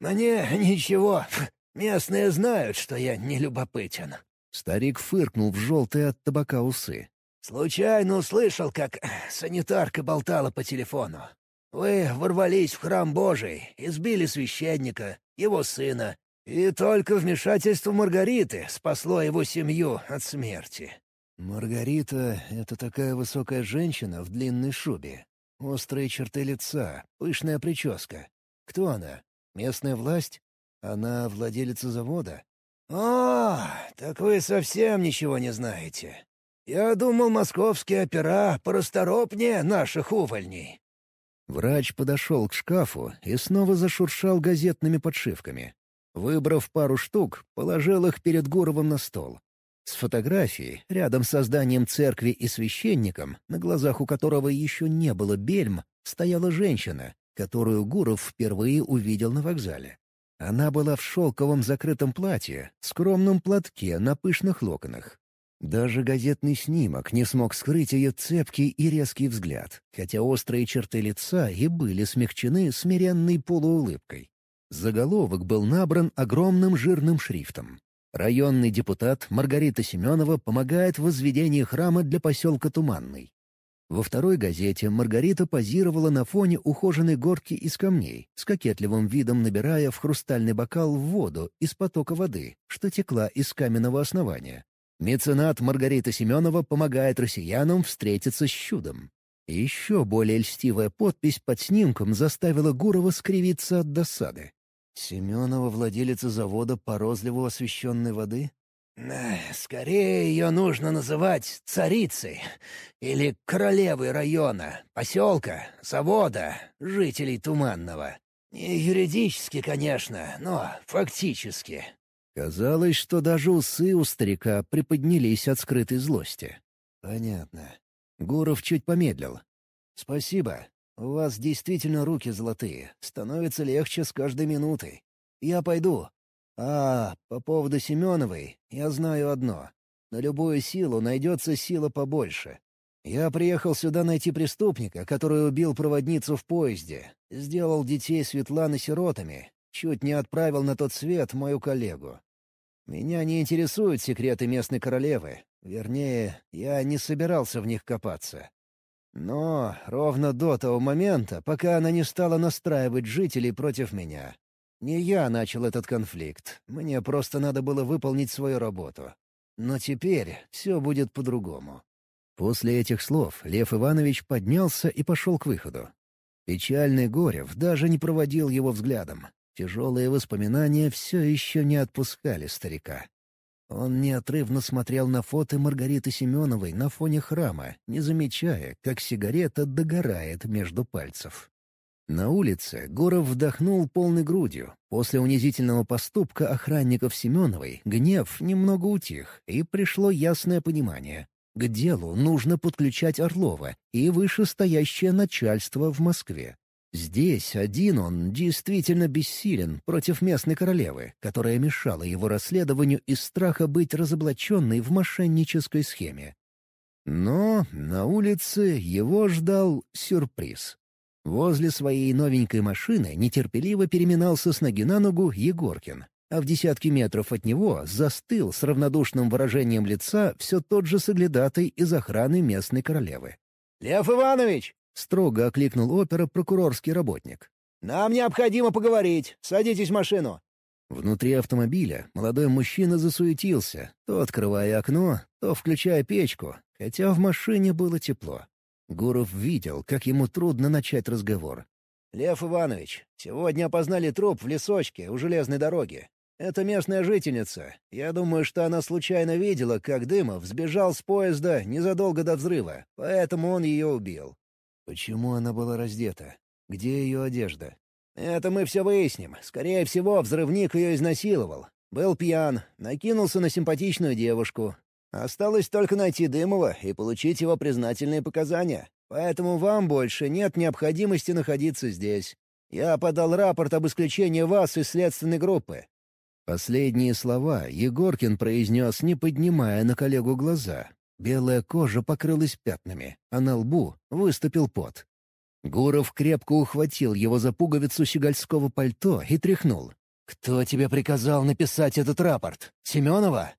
«Мне ничего Местные знают, что я не любопытен». Старик фыркнул в желтые от табака усы. «Случайно услышал, как санитарка болтала по телефону. Вы ворвались в храм Божий, избили священника, его сына, И только вмешательство Маргариты спасло его семью от смерти. Маргарита — это такая высокая женщина в длинной шубе. Острые черты лица, пышная прическа. Кто она? Местная власть? Она владелица завода? «О, так вы совсем ничего не знаете. Я думал, московские опера порасторопнее наших увольней». Врач подошел к шкафу и снова зашуршал газетными подшивками. Выбрав пару штук, положил их перед Гуровым на стол. С фотографией, рядом с зданием церкви и священником, на глазах у которого еще не было бельм, стояла женщина, которую Гуров впервые увидел на вокзале. Она была в шелковом закрытом платье, скромном платке на пышных локонах. Даже газетный снимок не смог скрыть ее цепкий и резкий взгляд, хотя острые черты лица и были смягчены смиренной полуулыбкой. Заголовок был набран огромным жирным шрифтом. Районный депутат Маргарита Семенова помогает в возведении храма для поселка Туманный. Во второй газете Маргарита позировала на фоне ухоженной горки из камней, с кокетливым видом набирая в хрустальный бокал воду из потока воды, что текла из каменного основания. Меценат Маргарита Семенова помогает россиянам встретиться с чудом. еще более льстивая подпись под снимком заставила Гурова скривиться от досады. Семенова владелица завода по розливу освещенной воды? «Скорее ее нужно называть царицей или королевой района, поселка, завода, жителей Туманного. Не юридически, конечно, но фактически». Казалось, что даже усы у старика приподнялись от скрытой злости. «Понятно». Гуров чуть помедлил. «Спасибо. У вас действительно руки золотые. Становится легче с каждой минутой. Я пойду. А, по поводу Семеновой, я знаю одно. На любую силу найдется сила побольше. Я приехал сюда найти преступника, который убил проводницу в поезде, сделал детей Светланы сиротами, чуть не отправил на тот свет мою коллегу. Меня не интересуют секреты местной королевы. Вернее, я не собирался в них копаться. Но ровно до того момента, пока она не стала настраивать жителей против меня. Не я начал этот конфликт, мне просто надо было выполнить свою работу. Но теперь все будет по-другому. После этих слов Лев Иванович поднялся и пошел к выходу. Печальный Горев даже не проводил его взглядом. Тяжелые воспоминания все еще не отпускали старика. Он неотрывно смотрел на фото Маргариты Семеновой на фоне храма, не замечая, как сигарета догорает между пальцев. На улице Горов вдохнул полной грудью. После унизительного поступка охранников Семеновой гнев немного утих, и пришло ясное понимание. К делу нужно подключать Орлова и вышестоящее начальство в Москве. Здесь один он действительно бессилен против местной королевы, которая мешала его расследованию из страха быть разоблаченной в мошеннической схеме. Но на улице его ждал сюрприз. Возле своей новенькой машины нетерпеливо переминался с ноги на ногу Егоркин, а в десятки метров от него застыл с равнодушным выражением лица все тот же соглядатый из охраны местной королевы. «Лев Иванович!» — строго окликнул опера прокурорский работник. «Нам необходимо поговорить. Садитесь в машину». Внутри автомобиля молодой мужчина засуетился, то открывая окно, то включая печку, хотя в машине было тепло. Гуров видел, как ему трудно начать разговор. «Лев Иванович, сегодня опознали труп в лесочке у железной дороги. Это местная жительница. Я думаю, что она случайно видела, как Дымов сбежал с поезда незадолго до взрыва, поэтому он ее убил. Почему она была раздета? Где ее одежда? Это мы все выясним. Скорее всего, взрывник ее изнасиловал. Был пьян, накинулся на симпатичную девушку. Осталось только найти Дымова и получить его признательные показания. Поэтому вам больше нет необходимости находиться здесь. Я подал рапорт об исключении вас из следственной группы». Последние слова Егоркин произнес, не поднимая на коллегу глаза, Белая кожа покрылась пятнами, а на лбу выступил пот. Гуров крепко ухватил его за пуговицу щегольского пальто и тряхнул. «Кто тебе приказал написать этот рапорт? Семенова?»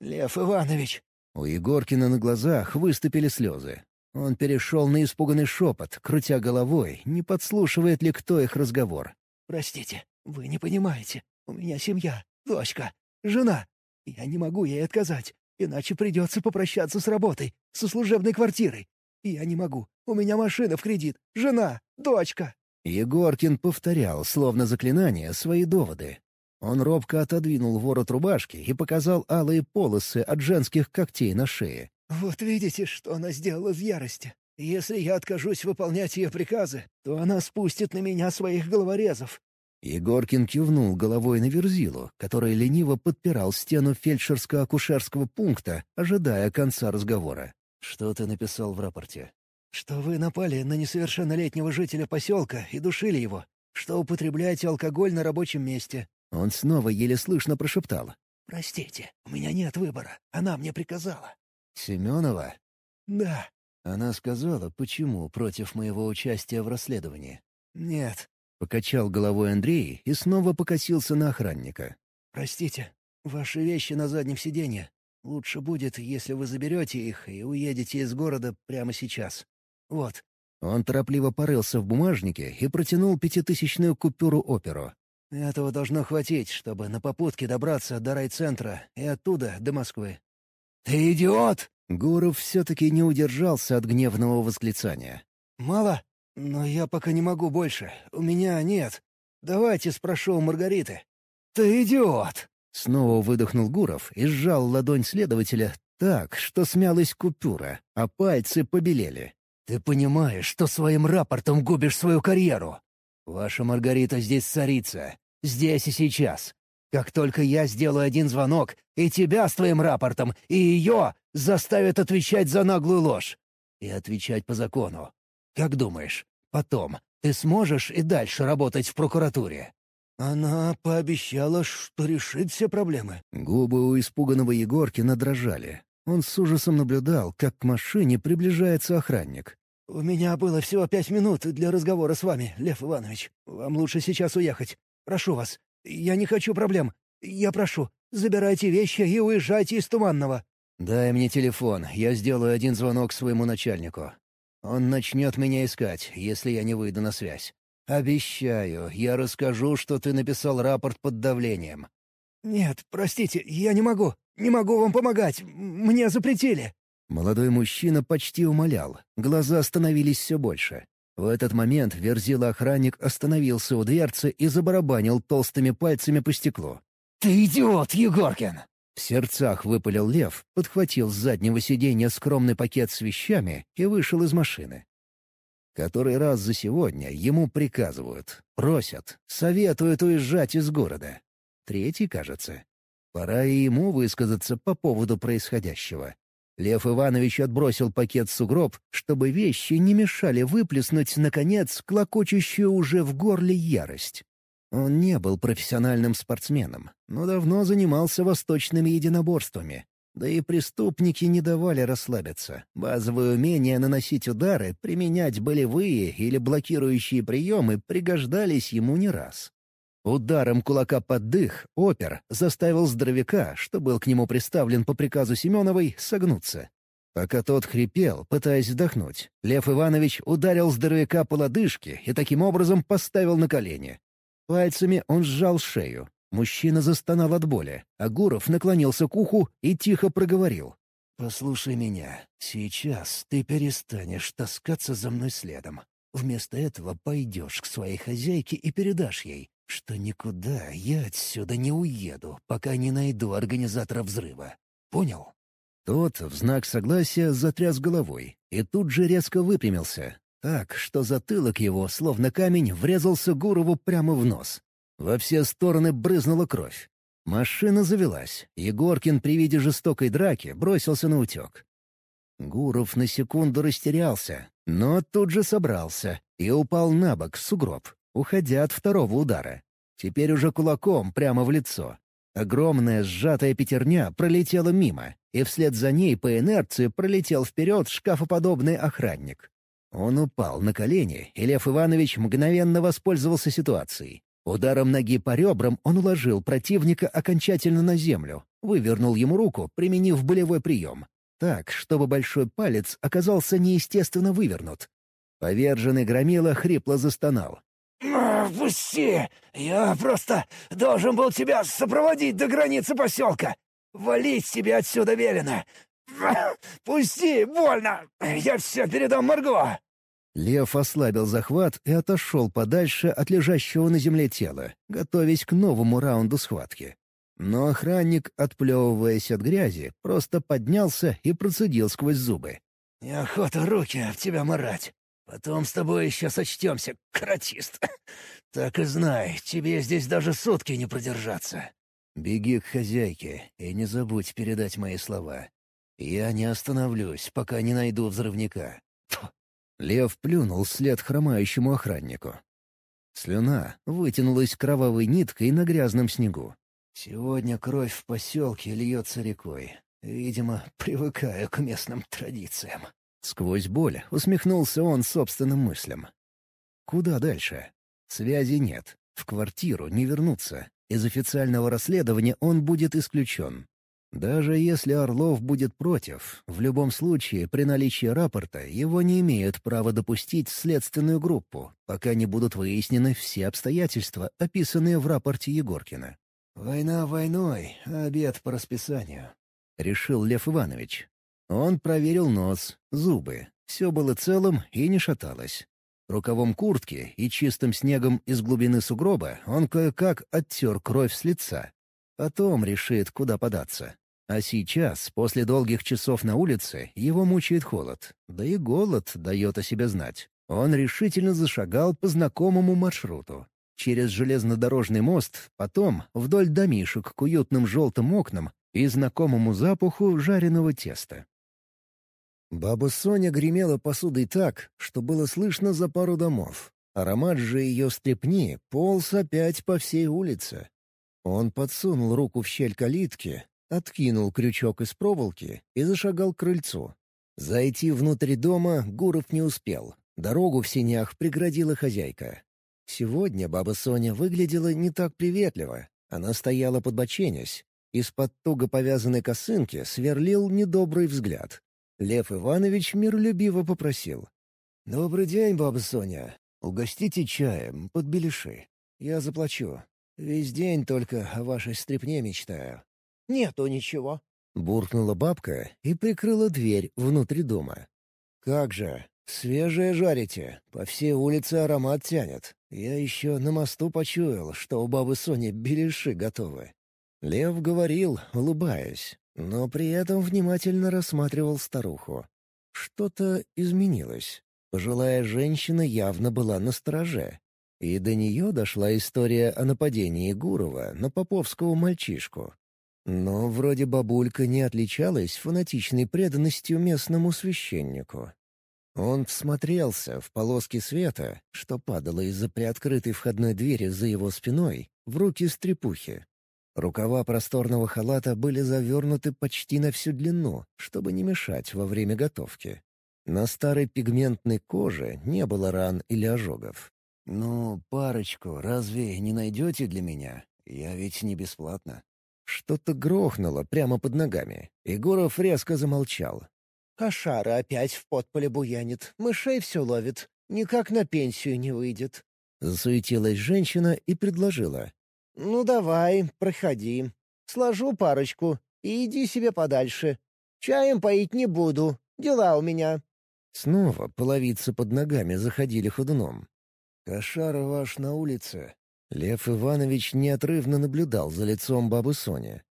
«Лев Иванович». У Егоркина на глазах выступили слезы. Он перешел на испуганный шепот, крутя головой, не подслушивает ли кто их разговор. «Простите, вы не понимаете. У меня семья. дочка, жена. Я не могу ей отказать, иначе придется попрощаться с работой, со служебной квартирой. Я не могу, у меня машина в кредит, жена, дочка». Егоркин повторял, словно заклинание, свои доводы. Он робко отодвинул ворот рубашки и показал алые полосы от женских когтей на шее. «Вот видите, что она сделала в ярости. Если я откажусь выполнять ее приказы, то она спустит на меня своих головорезов». Егоркин кивнул головой на Верзилу, который лениво подпирал стену фельдшерско-акушерского пункта, ожидая конца разговора. «Что ты написал в рапорте?» «Что вы напали на несовершеннолетнего жителя поселка и душили его. Что употребляете алкоголь на рабочем месте». Он снова еле слышно прошептал. «Простите, у меня нет выбора. Она мне приказала». «Семенова?» «Да». Она сказала, почему против моего участия в расследовании. «Нет». Покачал головой Андрей и снова покосился на охранника. «Простите, ваши вещи на заднем сиденье. Лучше будет, если вы заберете их и уедете из города прямо сейчас. Вот». Он торопливо порылся в бумажнике и протянул пятитысячную купюру оперу. «Этого должно хватить, чтобы на попутке добраться до райцентра и оттуда до Москвы». «Ты идиот!» Гуров все-таки не удержался от гневного восклицания. «Мало? Но я пока не могу больше. У меня нет. Давайте спрошу у Маргариты». «Ты идиот!» Снова выдохнул Гуров и сжал ладонь следователя так, что смялась купюра, а пальцы побелели. «Ты понимаешь, что своим рапортом губишь свою карьеру? Ваша Маргарита здесь царица. Здесь и сейчас. Как только я сделаю один звонок, и тебя с твоим рапортом, и ее заставят отвечать за наглую ложь. И отвечать по закону. Как думаешь, потом ты сможешь и дальше работать в прокуратуре?» «Она пообещала, что решит все проблемы». Губы у испуганного Егоркина дрожали. Он с ужасом наблюдал, как к машине приближается охранник. «У меня было всего пять минут для разговора с вами, Лев Иванович. Вам лучше сейчас уехать. Прошу вас. Я не хочу проблем. Я прошу, забирайте вещи и уезжайте из Туманного». «Дай мне телефон, я сделаю один звонок своему начальнику. Он начнет меня искать, если я не выйду на связь. «Обещаю, я расскажу, что ты написал рапорт под давлением». «Нет, простите, я не могу. Не могу вам помогать. Мне запретили». Молодой мужчина почти умолял. Глаза становились все больше. В этот момент верзила охранник остановился у дверцы и забарабанил толстыми пальцами по стеклу. «Ты идиот, Егоркин!» В сердцах выпалил лев, подхватил с заднего сиденья скромный пакет с вещами и вышел из машины. Который раз за сегодня ему приказывают, просят, советуют уезжать из города. Третий, кажется. Пора и ему высказаться по поводу происходящего. Лев Иванович отбросил пакет в сугроб, чтобы вещи не мешали выплеснуть, наконец, клокочущую уже в горле ярость. Он не был профессиональным спортсменом, но давно занимался восточными единоборствами, да и преступники не давали расслабиться. Базовые умения наносить удары, применять болевые или блокирующие приемы пригождались ему не раз. Ударом кулака под дых опер заставил здоровяка, что был к нему приставлен по приказу Семеновой, согнуться. Пока тот хрипел, пытаясь вдохнуть, Лев Иванович ударил здоровяка по лодыжке и таким образом поставил на колени. Пальцами он сжал шею, Мужчина застонал от боли, а Гуров наклонился к уху и тихо проговорил. «Послушай меня. Сейчас ты перестанешь таскаться за мной следом. Вместо этого пойдешь к своей хозяйке и передашь ей, что никуда я отсюда не уеду, пока не найду организатора взрыва. Понял?» Тот в знак согласия затряс головой и тут же резко выпрямился, так, что затылок его, словно камень, врезался Гурову прямо в нос. Во все стороны брызнула кровь. Машина завелась. Егоркин при виде жестокой драки бросился на утек. Гуров на секунду растерялся, но тут же собрался и упал на бок в сугроб, уходя от второго удара. Теперь уже кулаком прямо в лицо. Огромная сжатая пятерня пролетела мимо, и вслед за ней по инерции пролетел вперед шкафоподобный охранник. Он упал на колени, и Лев Иванович мгновенно воспользовался ситуацией. Ударом ноги по ребрам он уложил противника окончательно на землю, вывернул ему руку, применив болевой прием. Так, чтобы большой палец оказался неестественно вывернут. Поверженный громила хрипло застонал. «Пусти! Я просто должен был тебя сопроводить до границы поселка! Валить тебе отсюда велено! Пусти! Больно! Я все передам Марго!» Лев ослабил захват и отошел подальше от лежащего на земле тела, готовясь к новому раунду схватки. Но охранник, отплевываясь от грязи, просто поднялся и процедил сквозь зубы. «Неохота руки в тебя морать. Потом с тобой еще сочтемся, каратист. Так и знай, тебе здесь даже сутки не продержаться». «Беги к хозяйке и не забудь передать мои слова. Я не остановлюсь, пока не найду взрывника». Лев плюнул вслед хромающему охраннику. Слюна вытянулась кровавой ниткой на грязном снегу. Сегодня кровь в поселке льется рекой. Видимо, привыкаю к местным традициям. Сквозь боль усмехнулся он собственным мыслям. Куда дальше? Связи нет. В квартиру не вернуться. Из официального расследования он будет исключен. Даже если Орлов будет против, в любом случае при наличии рапорта его не имеют права допустить в следственную группу, пока не будут выяснены все обстоятельства, описанные в рапорте Егоркина. «Война войной, а обед по расписанию», — решил Лев Иванович. Он проверил нос, зубы. Все было целым и не шаталось. Рукавом куртки и чистым снегом из глубины сугроба он кое-как оттер кровь с лица. Потом решит, куда податься. А сейчас, после долгих часов на улице, его мучает холод. Да и голод дает о себе знать. Он решительно зашагал по знакомому маршруту. Через железнодорожный мост, потом вдоль домишек к уютным желтым окнам и знакомому запаху жареного теста. Баба Соня гремела посудой так, что было слышно за пару домов. Аромат же ее стрепни полз опять по всей улице. Он подсунул руку в щель калитки, откинул крючок из проволоки и зашагал к крыльцу. Зайти внутрь дома Гуров не успел. Дорогу в сенях преградила хозяйка. Сегодня баба Соня выглядела не так приветливо. Она стояла подбоченясь. Из-под туго повязанной косынки сверлил недобрый взгляд. Лев Иванович миролюбиво попросил. «Добрый день, баба Соня. Угостите чаем, под беляши. Я заплачу. Весь день только о вашей стрепне мечтаю». «Нету ничего», — буркнула бабка и прикрыла дверь внутри дома. «Как же! Свежее жарите. По всей улице аромат тянет. Я еще на мосту почуял, что у бабы Сони беляши готовы». Лев говорил, улыбаясь, но при этом внимательно рассматривал старуху. Что-то изменилось. Пожилая женщина явно была на стороже. И до нее дошла история о нападении Гурова на поповского мальчишку. Но вроде бабулька не отличалась фанатичной преданностью местному священнику. Он всмотрелся в полоски света, что падало из-за приоткрытой входной двери за его спиной, в руки стрепухи. Рукава просторного халата были завернуты почти на всю длину, чтобы не мешать во время готовки. На старой пигментной коже не было ран или ожогов. «Ну, парочку разве не найдете для меня? Я ведь не бесплатно». Что-то грохнуло прямо под ногами. Егоров резко замолчал. «Кошара опять в подполе буянит, мышей все ловит. Никак на пенсию не выйдет». Засуетилась женщина и предложила. «Ну давай, проходи. Сложу парочку и иди себе подальше. Чаем поить не буду, дела у меня». Снова половицы под ногами заходили ходуном. «Кошара ваш на улице», Лев Иванович неотрывно наблюдал за лицом бабы Сони.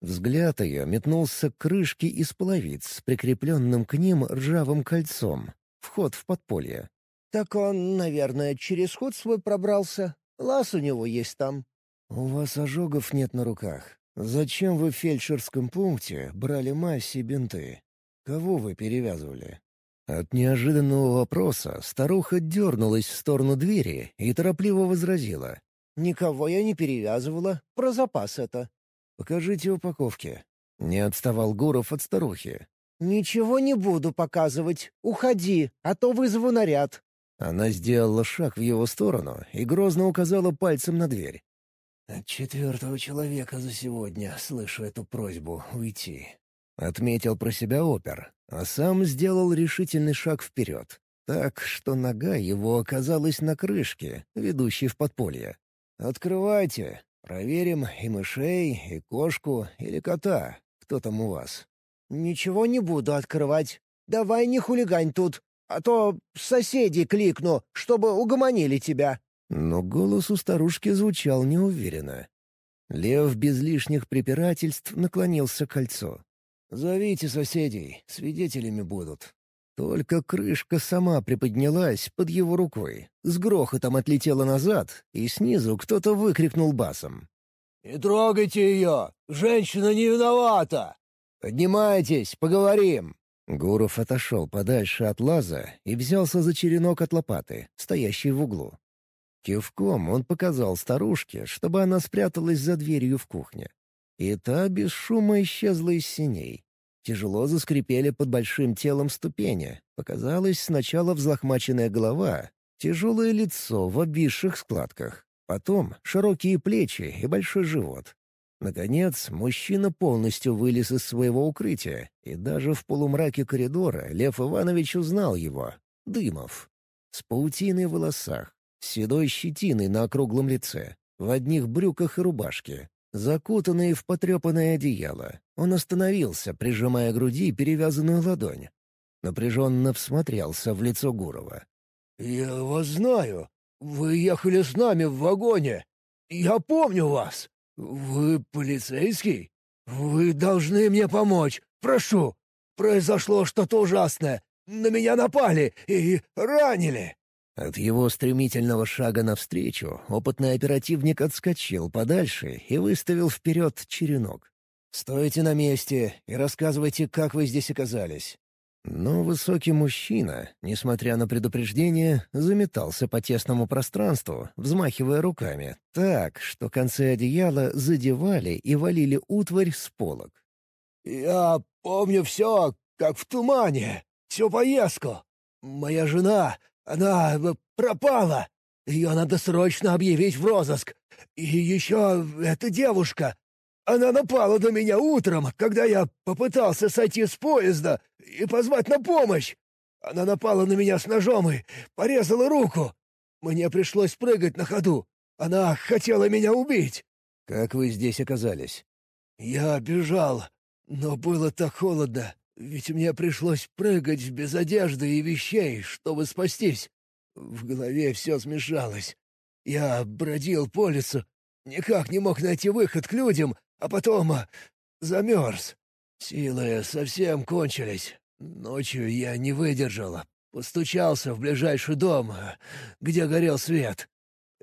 Взгляд ее метнулся к крышке из половиц с прикрепленным к ним ржавым кольцом. Вход в подполье. «Так он, наверное, через ход свой пробрался. Лаз у него есть там». «У вас ожогов нет на руках. Зачем вы в фельдшерском пункте брали и бинты? Кого вы перевязывали?» От неожиданного вопроса старуха дернулась в сторону двери и торопливо возразила. «Никого я не перевязывала. Про запас это». «Покажите упаковки». Не отставал Гуров от старухи. «Ничего не буду показывать. Уходи, а то вызову наряд». Она сделала шаг в его сторону и грозно указала пальцем на дверь. «От четвертого человека за сегодня слышу эту просьбу уйти», — отметил про себя опер, а сам сделал решительный шаг вперед. так что нога его оказалась на крышке, ведущей в подполье. «Открывайте. Проверим и мышей, и кошку, или кота. Кто там у вас?» «Ничего не буду открывать. Давай не хулигань тут, а то соседей кликну, чтобы угомонили тебя». Но голос у старушки звучал неуверенно. Лев без лишних препирательств наклонился к кольцу. «Зовите соседей, свидетелями будут». Только крышка сама приподнялась под его рукой, с грохотом отлетела назад, и снизу кто-то выкрикнул басом. «Не трогайте ее! Женщина не виновата!» «Поднимайтесь, поговорим!» Гуров отошел подальше от лаза и взялся за черенок от лопаты, стоящий в углу. Кивком он показал старушке, чтобы она спряталась за дверью в кухне. И та без шума исчезла из синей. Тяжело заскрипели под большим телом ступени. Показалась сначала взлохмаченная голова, тяжелое лицо в обвисших складках, потом широкие плечи и большой живот. Наконец, мужчина полностью вылез из своего укрытия, и даже в полумраке коридора Лев Иванович узнал его — Дымов. С паутиной в волосах, седой щетиной на округлом лице, в одних брюках и рубашке, закутанный в потрепанное одеяло. Он остановился, прижимая груди перевязанную ладонь. Напряженно всмотрелся в лицо Гурова. «Я вас знаю. Вы ехали с нами в вагоне. Я помню вас. Вы полицейский? Вы должны мне помочь. Прошу. Произошло что-то ужасное. На меня напали и ранили». От его стремительного шага навстречу опытный оперативник отскочил подальше и выставил вперед черенок. «Стойте на месте и рассказывайте, как вы здесь оказались». Но высокий мужчина, несмотря на предупреждение, заметался по тесному пространству, взмахивая руками, так, что концы одеяла задевали и валили утварь с полок. «Я помню все, как в тумане, всю поездку. Моя жена, она пропала. Ее надо срочно объявить в розыск. И еще эта девушка. Она напала на меня утром, когда я попытался сойти с поезда и позвать на помощь. Она напала на меня с ножом и порезала руку. Мне пришлось прыгать на ходу. Она хотела меня убить. Как вы здесь оказались? Я бежал, но было так холодно. Ведь мне пришлось прыгать без одежды и вещей, чтобы спастись. В голове все смешалось. Я бродил по лесу, никак не мог найти выход к людям, а потом а, замерз. Силы совсем кончились. Ночью я не выдержал. Постучался в ближайший дом, где горел свет.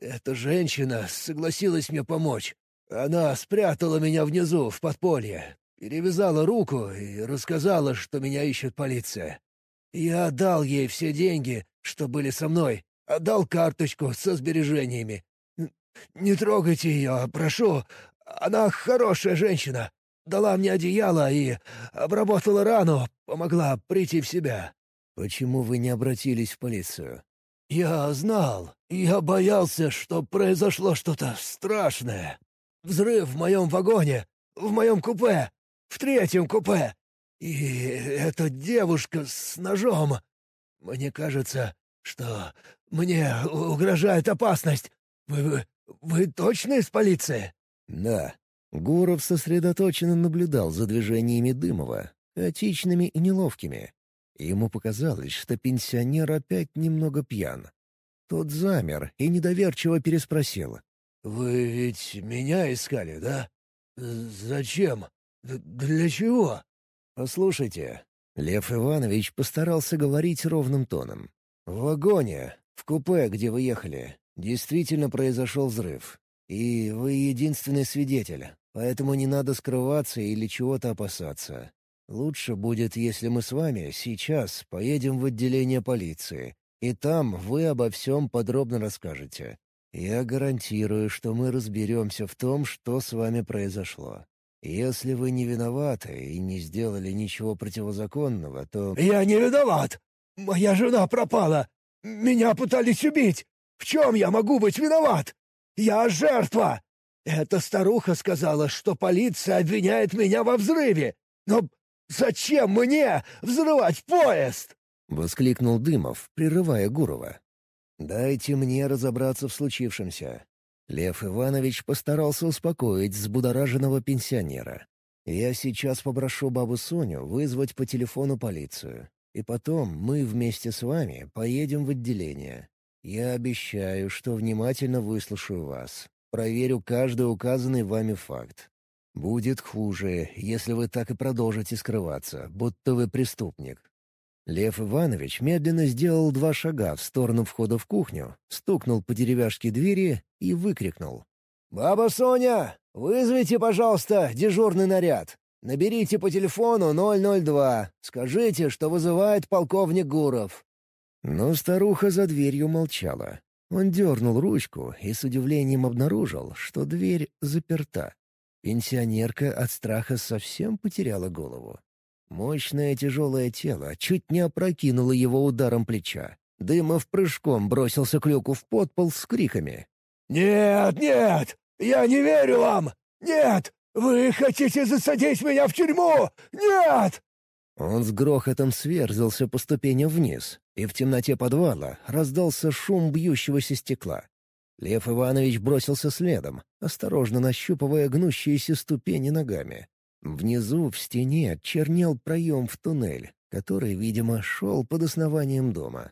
Эта женщина согласилась мне помочь. Она спрятала меня внизу, в подполье, Перевязала руку и рассказала, что меня ищет полиция. Я отдал ей все деньги, что были со мной, отдал карточку со сбережениями. Не трогайте ее, прошу. Она хорошая женщина. Дала мне одеяло и обработала рану, помогла прийти в себя. Почему вы не обратились в полицию? Я знал. Я боялся, что произошло что-то страшное. Взрыв в моем вагоне, в моем купе в третьем купе. И эта девушка с ножом. Мне кажется, что мне угрожает опасность. Вы, вы, вы точно из полиции?» «Да». Гуров сосредоточенно наблюдал за движениями Дымова, хаотичными и неловкими. Ему показалось, что пенсионер опять немного пьян. Тот замер и недоверчиво переспросил. «Вы ведь меня искали, да? Зачем?» «Для чего?» «Послушайте». Лев Иванович постарался говорить ровным тоном. «В вагоне, в купе, где вы ехали, действительно произошел взрыв. И вы единственный свидетель, поэтому не надо скрываться или чего-то опасаться. Лучше будет, если мы с вами сейчас поедем в отделение полиции, и там вы обо всем подробно расскажете. Я гарантирую, что мы разберемся в том, что с вами произошло. Если вы не виноваты и не сделали ничего противозаконного, то...» «Я не виноват! Моя жена пропала! Меня пытались убить! В чем я могу быть виноват? Я жертва! Эта старуха сказала, что полиция обвиняет меня во взрыве! Но зачем мне взрывать поезд?» — воскликнул Дымов, прерывая Гурова. «Дайте мне разобраться в случившемся». Лев Иванович постарался успокоить взбудораженного пенсионера. «Я сейчас попрошу бабу Соню вызвать по телефону полицию. И потом мы вместе с вами поедем в отделение. Я обещаю, что внимательно выслушаю вас. Проверю каждый указанный вами факт. Будет хуже, если вы так и продолжите скрываться, будто вы преступник. Лев Иванович медленно сделал два шага в сторону входа в кухню, стукнул по деревяшке двери и выкрикнул. «Баба Соня, вызовите, пожалуйста, дежурный наряд. Наберите по телефону 002. Скажите, что вызывает полковник Гуров». Но старуха за дверью молчала. Он дернул ручку и с удивлением обнаружил, что дверь заперта. Пенсионерка от страха совсем потеряла голову. Мощное тяжелое тело чуть не опрокинуло его ударом плеча. Дымов прыжком бросился к люку в подпол с криками. «Нет, нет! Я не верю вам! Нет! Вы хотите засадить меня в тюрьму? Нет!» Он с грохотом сверзился по ступеням вниз, и в темноте подвала раздался шум бьющегося стекла. Лев Иванович бросился следом, осторожно нащупывая гнущиеся ступени ногами. Внизу в стене чернел проем в туннель, который, видимо, шел под основанием дома.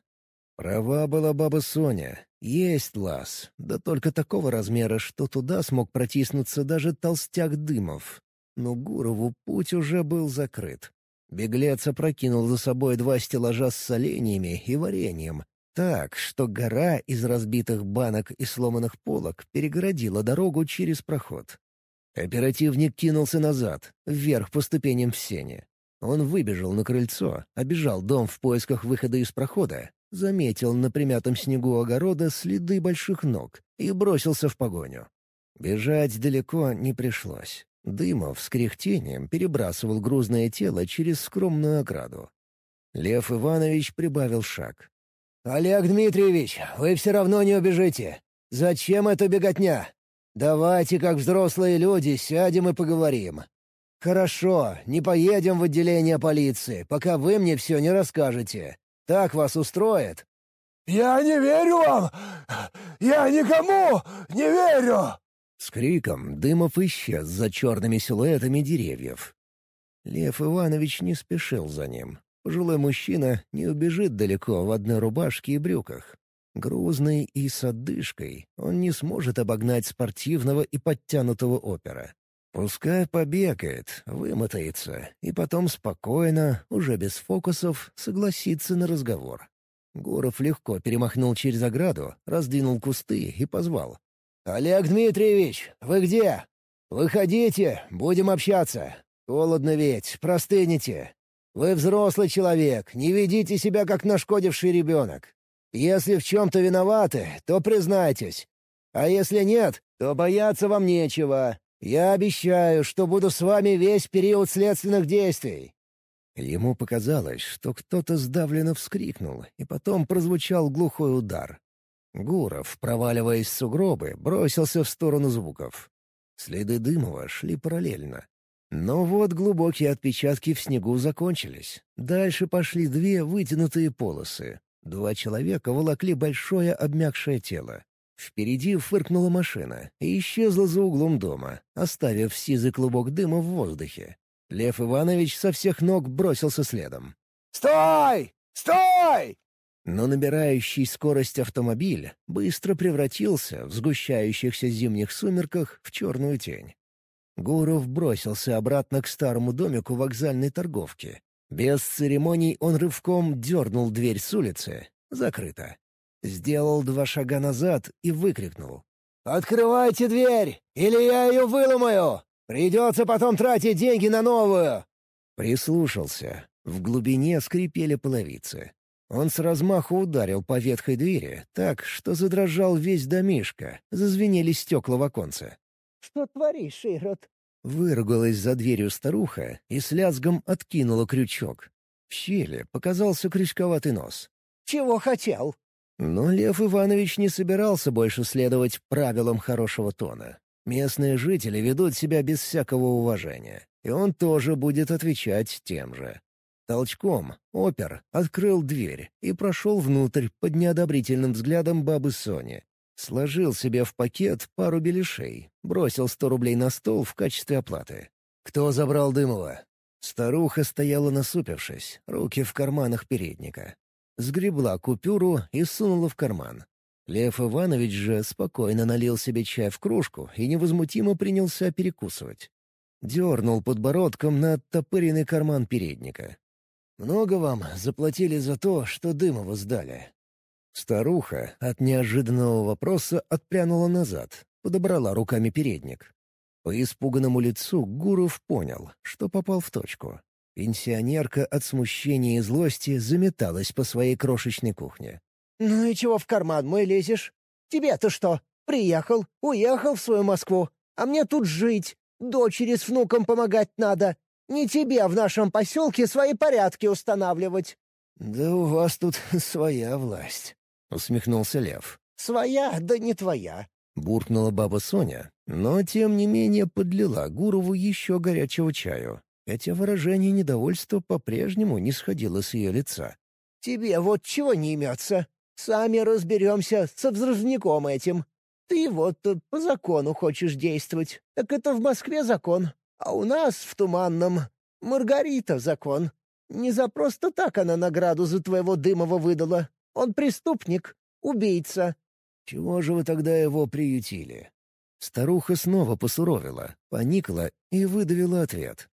Права была баба Соня. Есть лаз, да только такого размера, что туда смог протиснуться даже толстяк Дымов. Но Гурову путь уже был закрыт. Беглец опрокинул за собой два стеллажа с соленьями и вареньем, так, что гора из разбитых банок и сломанных полок перегородила дорогу через проход. Оперативник кинулся назад, вверх по ступеням в сене. Он выбежал на крыльцо, обежал дом в поисках выхода из прохода, заметил на примятом снегу огорода следы больших ног и бросился в погоню. Бежать далеко не пришлось. Дымов с кряхтением перебрасывал грузное тело через скромную ограду. Лев Иванович прибавил шаг. «Олег Дмитриевич, вы все равно не убежите. Зачем эта беготня? Давайте, как взрослые люди, сядем и поговорим. Хорошо, не поедем в отделение полиции, пока вы мне все не расскажете. Так вас устроит?» «Я не верю вам! Я никому не верю!» С криком Дымов исчез за черными силуэтами деревьев. Лев Иванович не спешил за ним. Пожилой мужчина не убежит далеко в одной рубашке и брюках. Грузный и с отдышкой, он не сможет обогнать спортивного и подтянутого опера. Пускай побегает, вымотается, и потом спокойно, уже без фокусов, согласится на разговор. Гуров легко перемахнул через ограду, раздвинул кусты и позвал. «Олег Дмитриевич, вы где? Выходите, будем общаться. Холодно ведь, простынете. Вы взрослый человек, не ведите себя как нашкодивший ребенок. Если в чем-то виноваты, то признайтесь. А если нет, то бояться вам нечего. Я обещаю, что буду с вами весь период следственных действий». Ему показалось, что кто-то сдавленно вскрикнул, и потом прозвучал глухой удар. Гуров, проваливаясь в сугробы, бросился в сторону звуков. Следы Дымова шли параллельно. Но вот глубокие отпечатки в снегу закончились. Дальше пошли две вытянутые полосы. Два человека волокли большое обмякшее тело. Впереди фыркнула машина и исчезла за углом дома, оставив сизый клубок дыма в воздухе. Лев Иванович со всех ног бросился следом. «Стой! Стой!» Но набирающий скорость автомобиль быстро превратился в сгущающихся зимних сумерках в черную тень. Гуров бросился обратно к старому домику вокзальной торговки. Без церемоний он рывком дернул дверь с улицы. Закрыто. Сделал два шага назад и выкрикнул. «Открывайте дверь, или я ее выломаю! Придется потом тратить деньги на новую!» Прислушался. В глубине скрипели половицы. Он с размаху ударил по ветхой двери так, что задрожал весь домишко, зазвенели стекла в оконце. «Что творишь, Ирод?» Выругалась за дверью старуха и с лязгом откинула крючок. В щели показался крючковатый нос. «Чего хотел?» Но Лев Иванович не собирался больше следовать правилам хорошего тона. Местные жители ведут себя без всякого уважения, и он тоже будет отвечать тем же. Толчком опер открыл дверь и прошел внутрь под неодобрительным взглядом бабы Сони. Сложил себе в пакет пару беляшей, бросил сто рублей на стол в качестве оплаты. «Кто забрал Дымова?» Старуха стояла насупившись, руки в карманах передника. Сгребла купюру и сунула в карман. Лев Иванович же спокойно налил себе чай в кружку и невозмутимо принялся перекусывать. Дернул подбородком на оттопыренный карман передника. «Много вам заплатили за то, что Дымова сдали?» Старуха от неожиданного вопроса отпрянула назад, подобрала руками передник. По испуганному лицу Гуров понял, что попал в точку. Пенсионерка от смущения и злости заметалась по своей крошечной кухне. «Ну и чего в карман мой лезешь? Тебе-то что? Приехал, уехал в свою Москву, а мне тут жить, дочери с внуком помогать надо. Не тебе в нашем поселке свои порядки устанавливать». «Да у вас тут своя власть», — усмехнулся Лев. «Своя, да не твоя», — буркнула баба Соня, но тем не менее подлила Гурову еще горячего чаю, хотя выражение недовольства по-прежнему не сходило с ее лица. «Тебе вот чего не имется? Сами разберемся со взрывником этим. Ты вот по закону хочешь действовать, так это в Москве закон, а у нас в Туманном Маргарита закон. Не за просто так она награду за твоего Дымова выдала, он преступник, убийца». «Чего же вы тогда его приютили?» Старуха снова посуровила, поникла и выдавила ответ.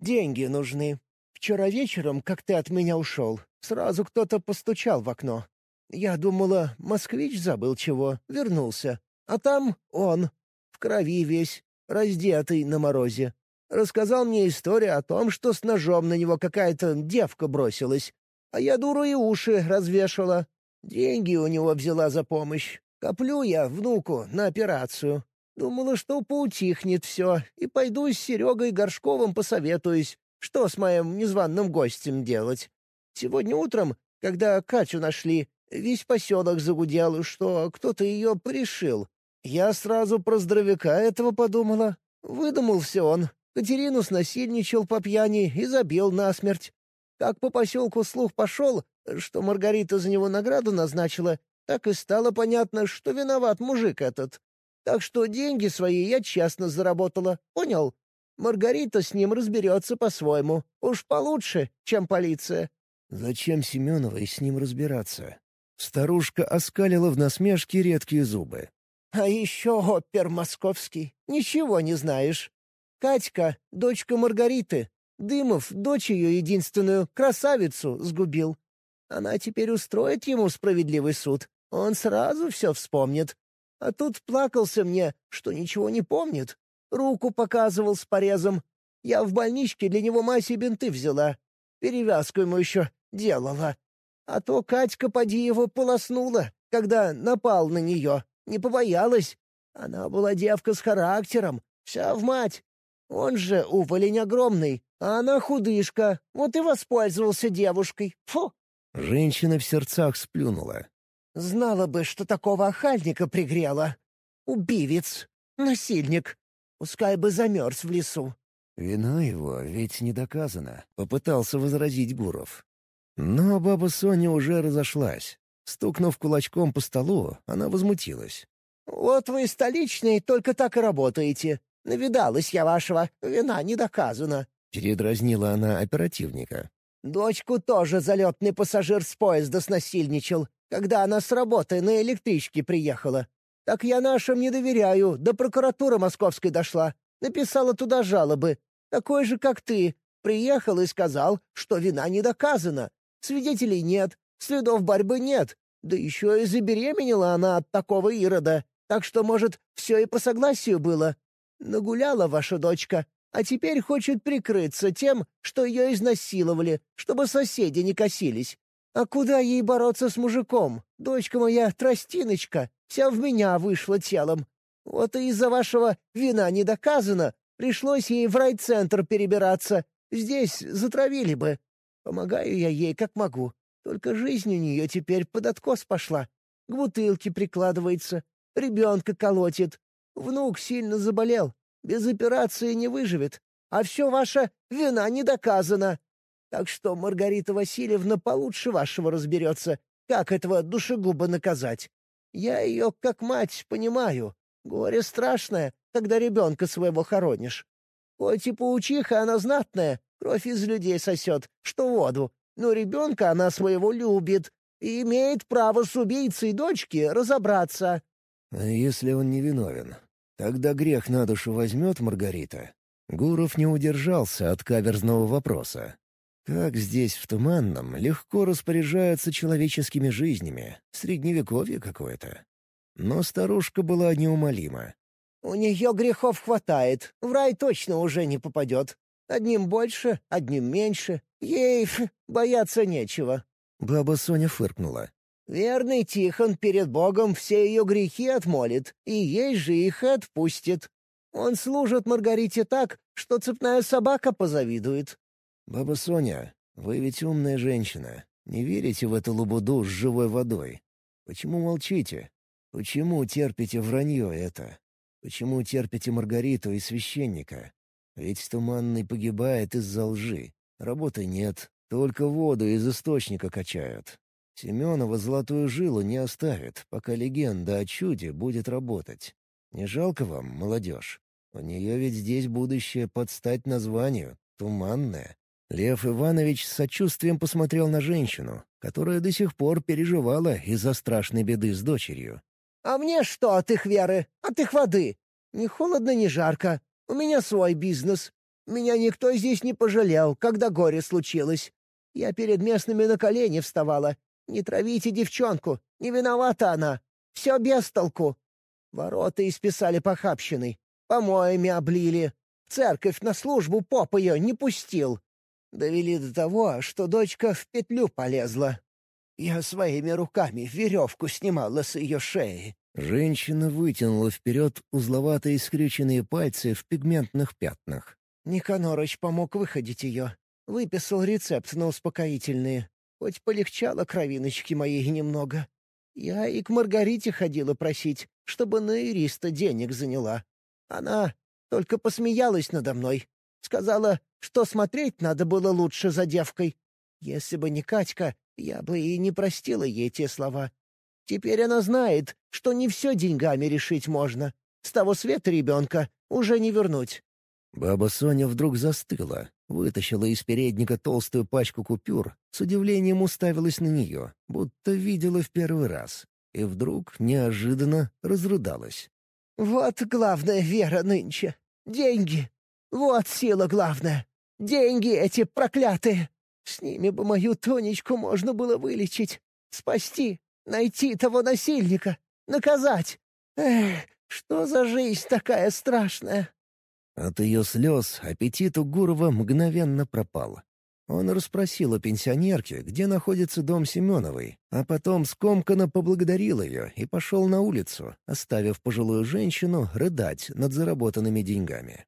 «Деньги нужны. Вчера вечером, как ты от меня ушел, сразу кто-то постучал в окно. Я думала, москвич забыл чего, вернулся. А там он, в крови весь, раздетый на морозе. Рассказал мне историю о том, что с ножом на него какая-то девка бросилась, а я дуру и уши развешала. Деньги у него взяла за помощь. Коплю я внуку на операцию. Думала, что поутихнет все, и пойду с Серегой Горшковым посоветуюсь, что с моим незваным гостем делать. Сегодня утром, когда Катю нашли, весь поселок загудел, что кто-то ее порешил. Я сразу про здоровяка этого подумала. Выдумал все он. Катерину снасильничал по пьяни и забил насмерть. Как по поселку слух пошел, что Маргарита за него награду назначила, так и стало понятно, что виноват мужик этот. Так что деньги свои я честно заработала, понял? Маргарита с ним разберется по-своему. Уж получше, чем полиция». «Зачем Семеновой с ним разбираться?» Старушка оскалила в насмешке редкие зубы. «А еще опер московский. Ничего не знаешь. Катька — дочка Маргариты, Дымов дочь ее единственную, красавицу, сгубил. Она теперь устроит ему справедливый суд. Он сразу все вспомнит. А тут плакался мне, что ничего не помнит. Руку показывал с порезом. Я в больничке для него и бинты взяла. Перевязку ему еще делала. А то Катька поди его полоснула, когда напал на нее. Не побоялась. Она была девка с характером, вся в мать. Он же уволень огромный, а она худышка, вот и воспользовался девушкой. Фу!» Женщина в сердцах сплюнула. «Знала бы, что такого охальника пригрела. Убивец, насильник. Пускай бы замерз в лесу». «Вина его ведь не доказана», — попытался возразить Гуров. Но баба Соня уже разошлась. Стукнув кулачком по столу, она возмутилась. «Вот вы, столичные, только так и работаете. Навидалась я вашего, вина не доказана». Передразнила она оперативника. «Дочку тоже залетный пассажир с поезда снасильничал, когда она с работы на электричке приехала. Так я нашим не доверяю, до прокуратуры московской дошла. Написала туда жалобы. Такой же, как ты. Приехал и сказал, что вина не доказана. Свидетелей нет, следов борьбы нет. Да еще и забеременела она от такого ирода. Так что, может, все и по согласию было. Нагуляла ваша дочка, а теперь хочет прикрыться тем, что ее изнасиловали, чтобы соседи не косились. А куда ей бороться с мужиком? Дочка моя тростиночка, вся в меня вышла телом. Вот и из-за вашего вина не доказано, пришлось ей в райцентр перебираться. Здесь затравили бы. Помогаю я ей как могу. Только жизнь у нее теперь под откос пошла. К бутылке прикладывается, ребенка колотит, Внук сильно заболел, без операции не выживет, а все ваша вина не доказана. Так что Маргарита Васильевна получше вашего разберется, как этого душегуба наказать. Я ее, как мать, понимаю. Горе страшное, когда ребенка своего хоронишь. Хоть и паучиха она знатная, кровь из людей сосет, что воду, но ребенка она своего любит и имеет право с убийцей дочки разобраться». «А если он невиновен? Тогда грех на душу возьмет Маргарита?» Гуров не удержался от каверзного вопроса. Как здесь, в Туманном, легко распоряжаются человеческими жизнями. Средневековье какое-то. Но старушка была неумолима. «У нее грехов хватает. В рай точно уже не попадет. Одним больше, одним меньше. Ей ф, бояться нечего». Баба Соня фыркнула. «Верный Тихон перед Богом все ее грехи отмолит, и ей же их отпустит. Он служит Маргарите так, что цепная собака позавидует. «Баба Соня, вы ведь умная женщина. Не верите в эту лабуду с живой водой? Почему молчите? Почему терпите вранье это? Почему терпите Маргариту и священника? Ведь Туманный погибает из-за лжи. Работы нет, только воду из источника качают. Семенова золотую жилу не оставит, пока легенда о чуде будет работать. Не жалко вам, молодежь? У нее ведь здесь будущее под стать названию — туманное. Лев Иванович с сочувствием посмотрел на женщину, которая до сих пор переживала из-за страшной беды с дочерью. «А мне что от их веры? От их воды? Ни холодно, ни жарко. У меня свой бизнес. Меня никто здесь не пожалел, когда горе случилось. Я перед местными на колени вставала. Не травите девчонку, не виновата она. Все без толку. Ворота исписали похабщиной, помоями облили. В церковь на службу поп ее не пустил. Довели до того, что дочка в петлю полезла. Я своими руками веревку снимала с ее шеи. Женщина вытянула вперед узловатые скрюченные пальцы в пигментных пятнах. Никанорыч помог выходить ее. Выписал рецепт на успокоительные. Хоть полегчало кровиночки моей немного. Я и к Маргарите ходила просить, чтобы на Ириста денег заняла. Она только посмеялась надо мной, Сказала, что смотреть надо было лучше за девкой. Если бы не Катька, я бы и не простила ей те слова. Теперь она знает, что не все деньгами решить можно. С того света ребенка уже не вернуть. Баба Соня вдруг застыла, вытащила из передника толстую пачку купюр, с удивлением уставилась на нее, будто видела в первый раз, и вдруг неожиданно разрыдалась. «Вот главная вера нынче. Деньги. Вот сила главная. Деньги эти проклятые. С ними бы мою Тонечку можно было вылечить, спасти, найти того насильника, наказать. Эх, что за жизнь такая страшная!» От ее слез аппетит у Гурова мгновенно пропал. Он расспросил у пенсионерки, где находится дом Семеновой, а потом скомканно поблагодарил ее и пошел на улицу, оставив пожилую женщину рыдать над заработанными деньгами.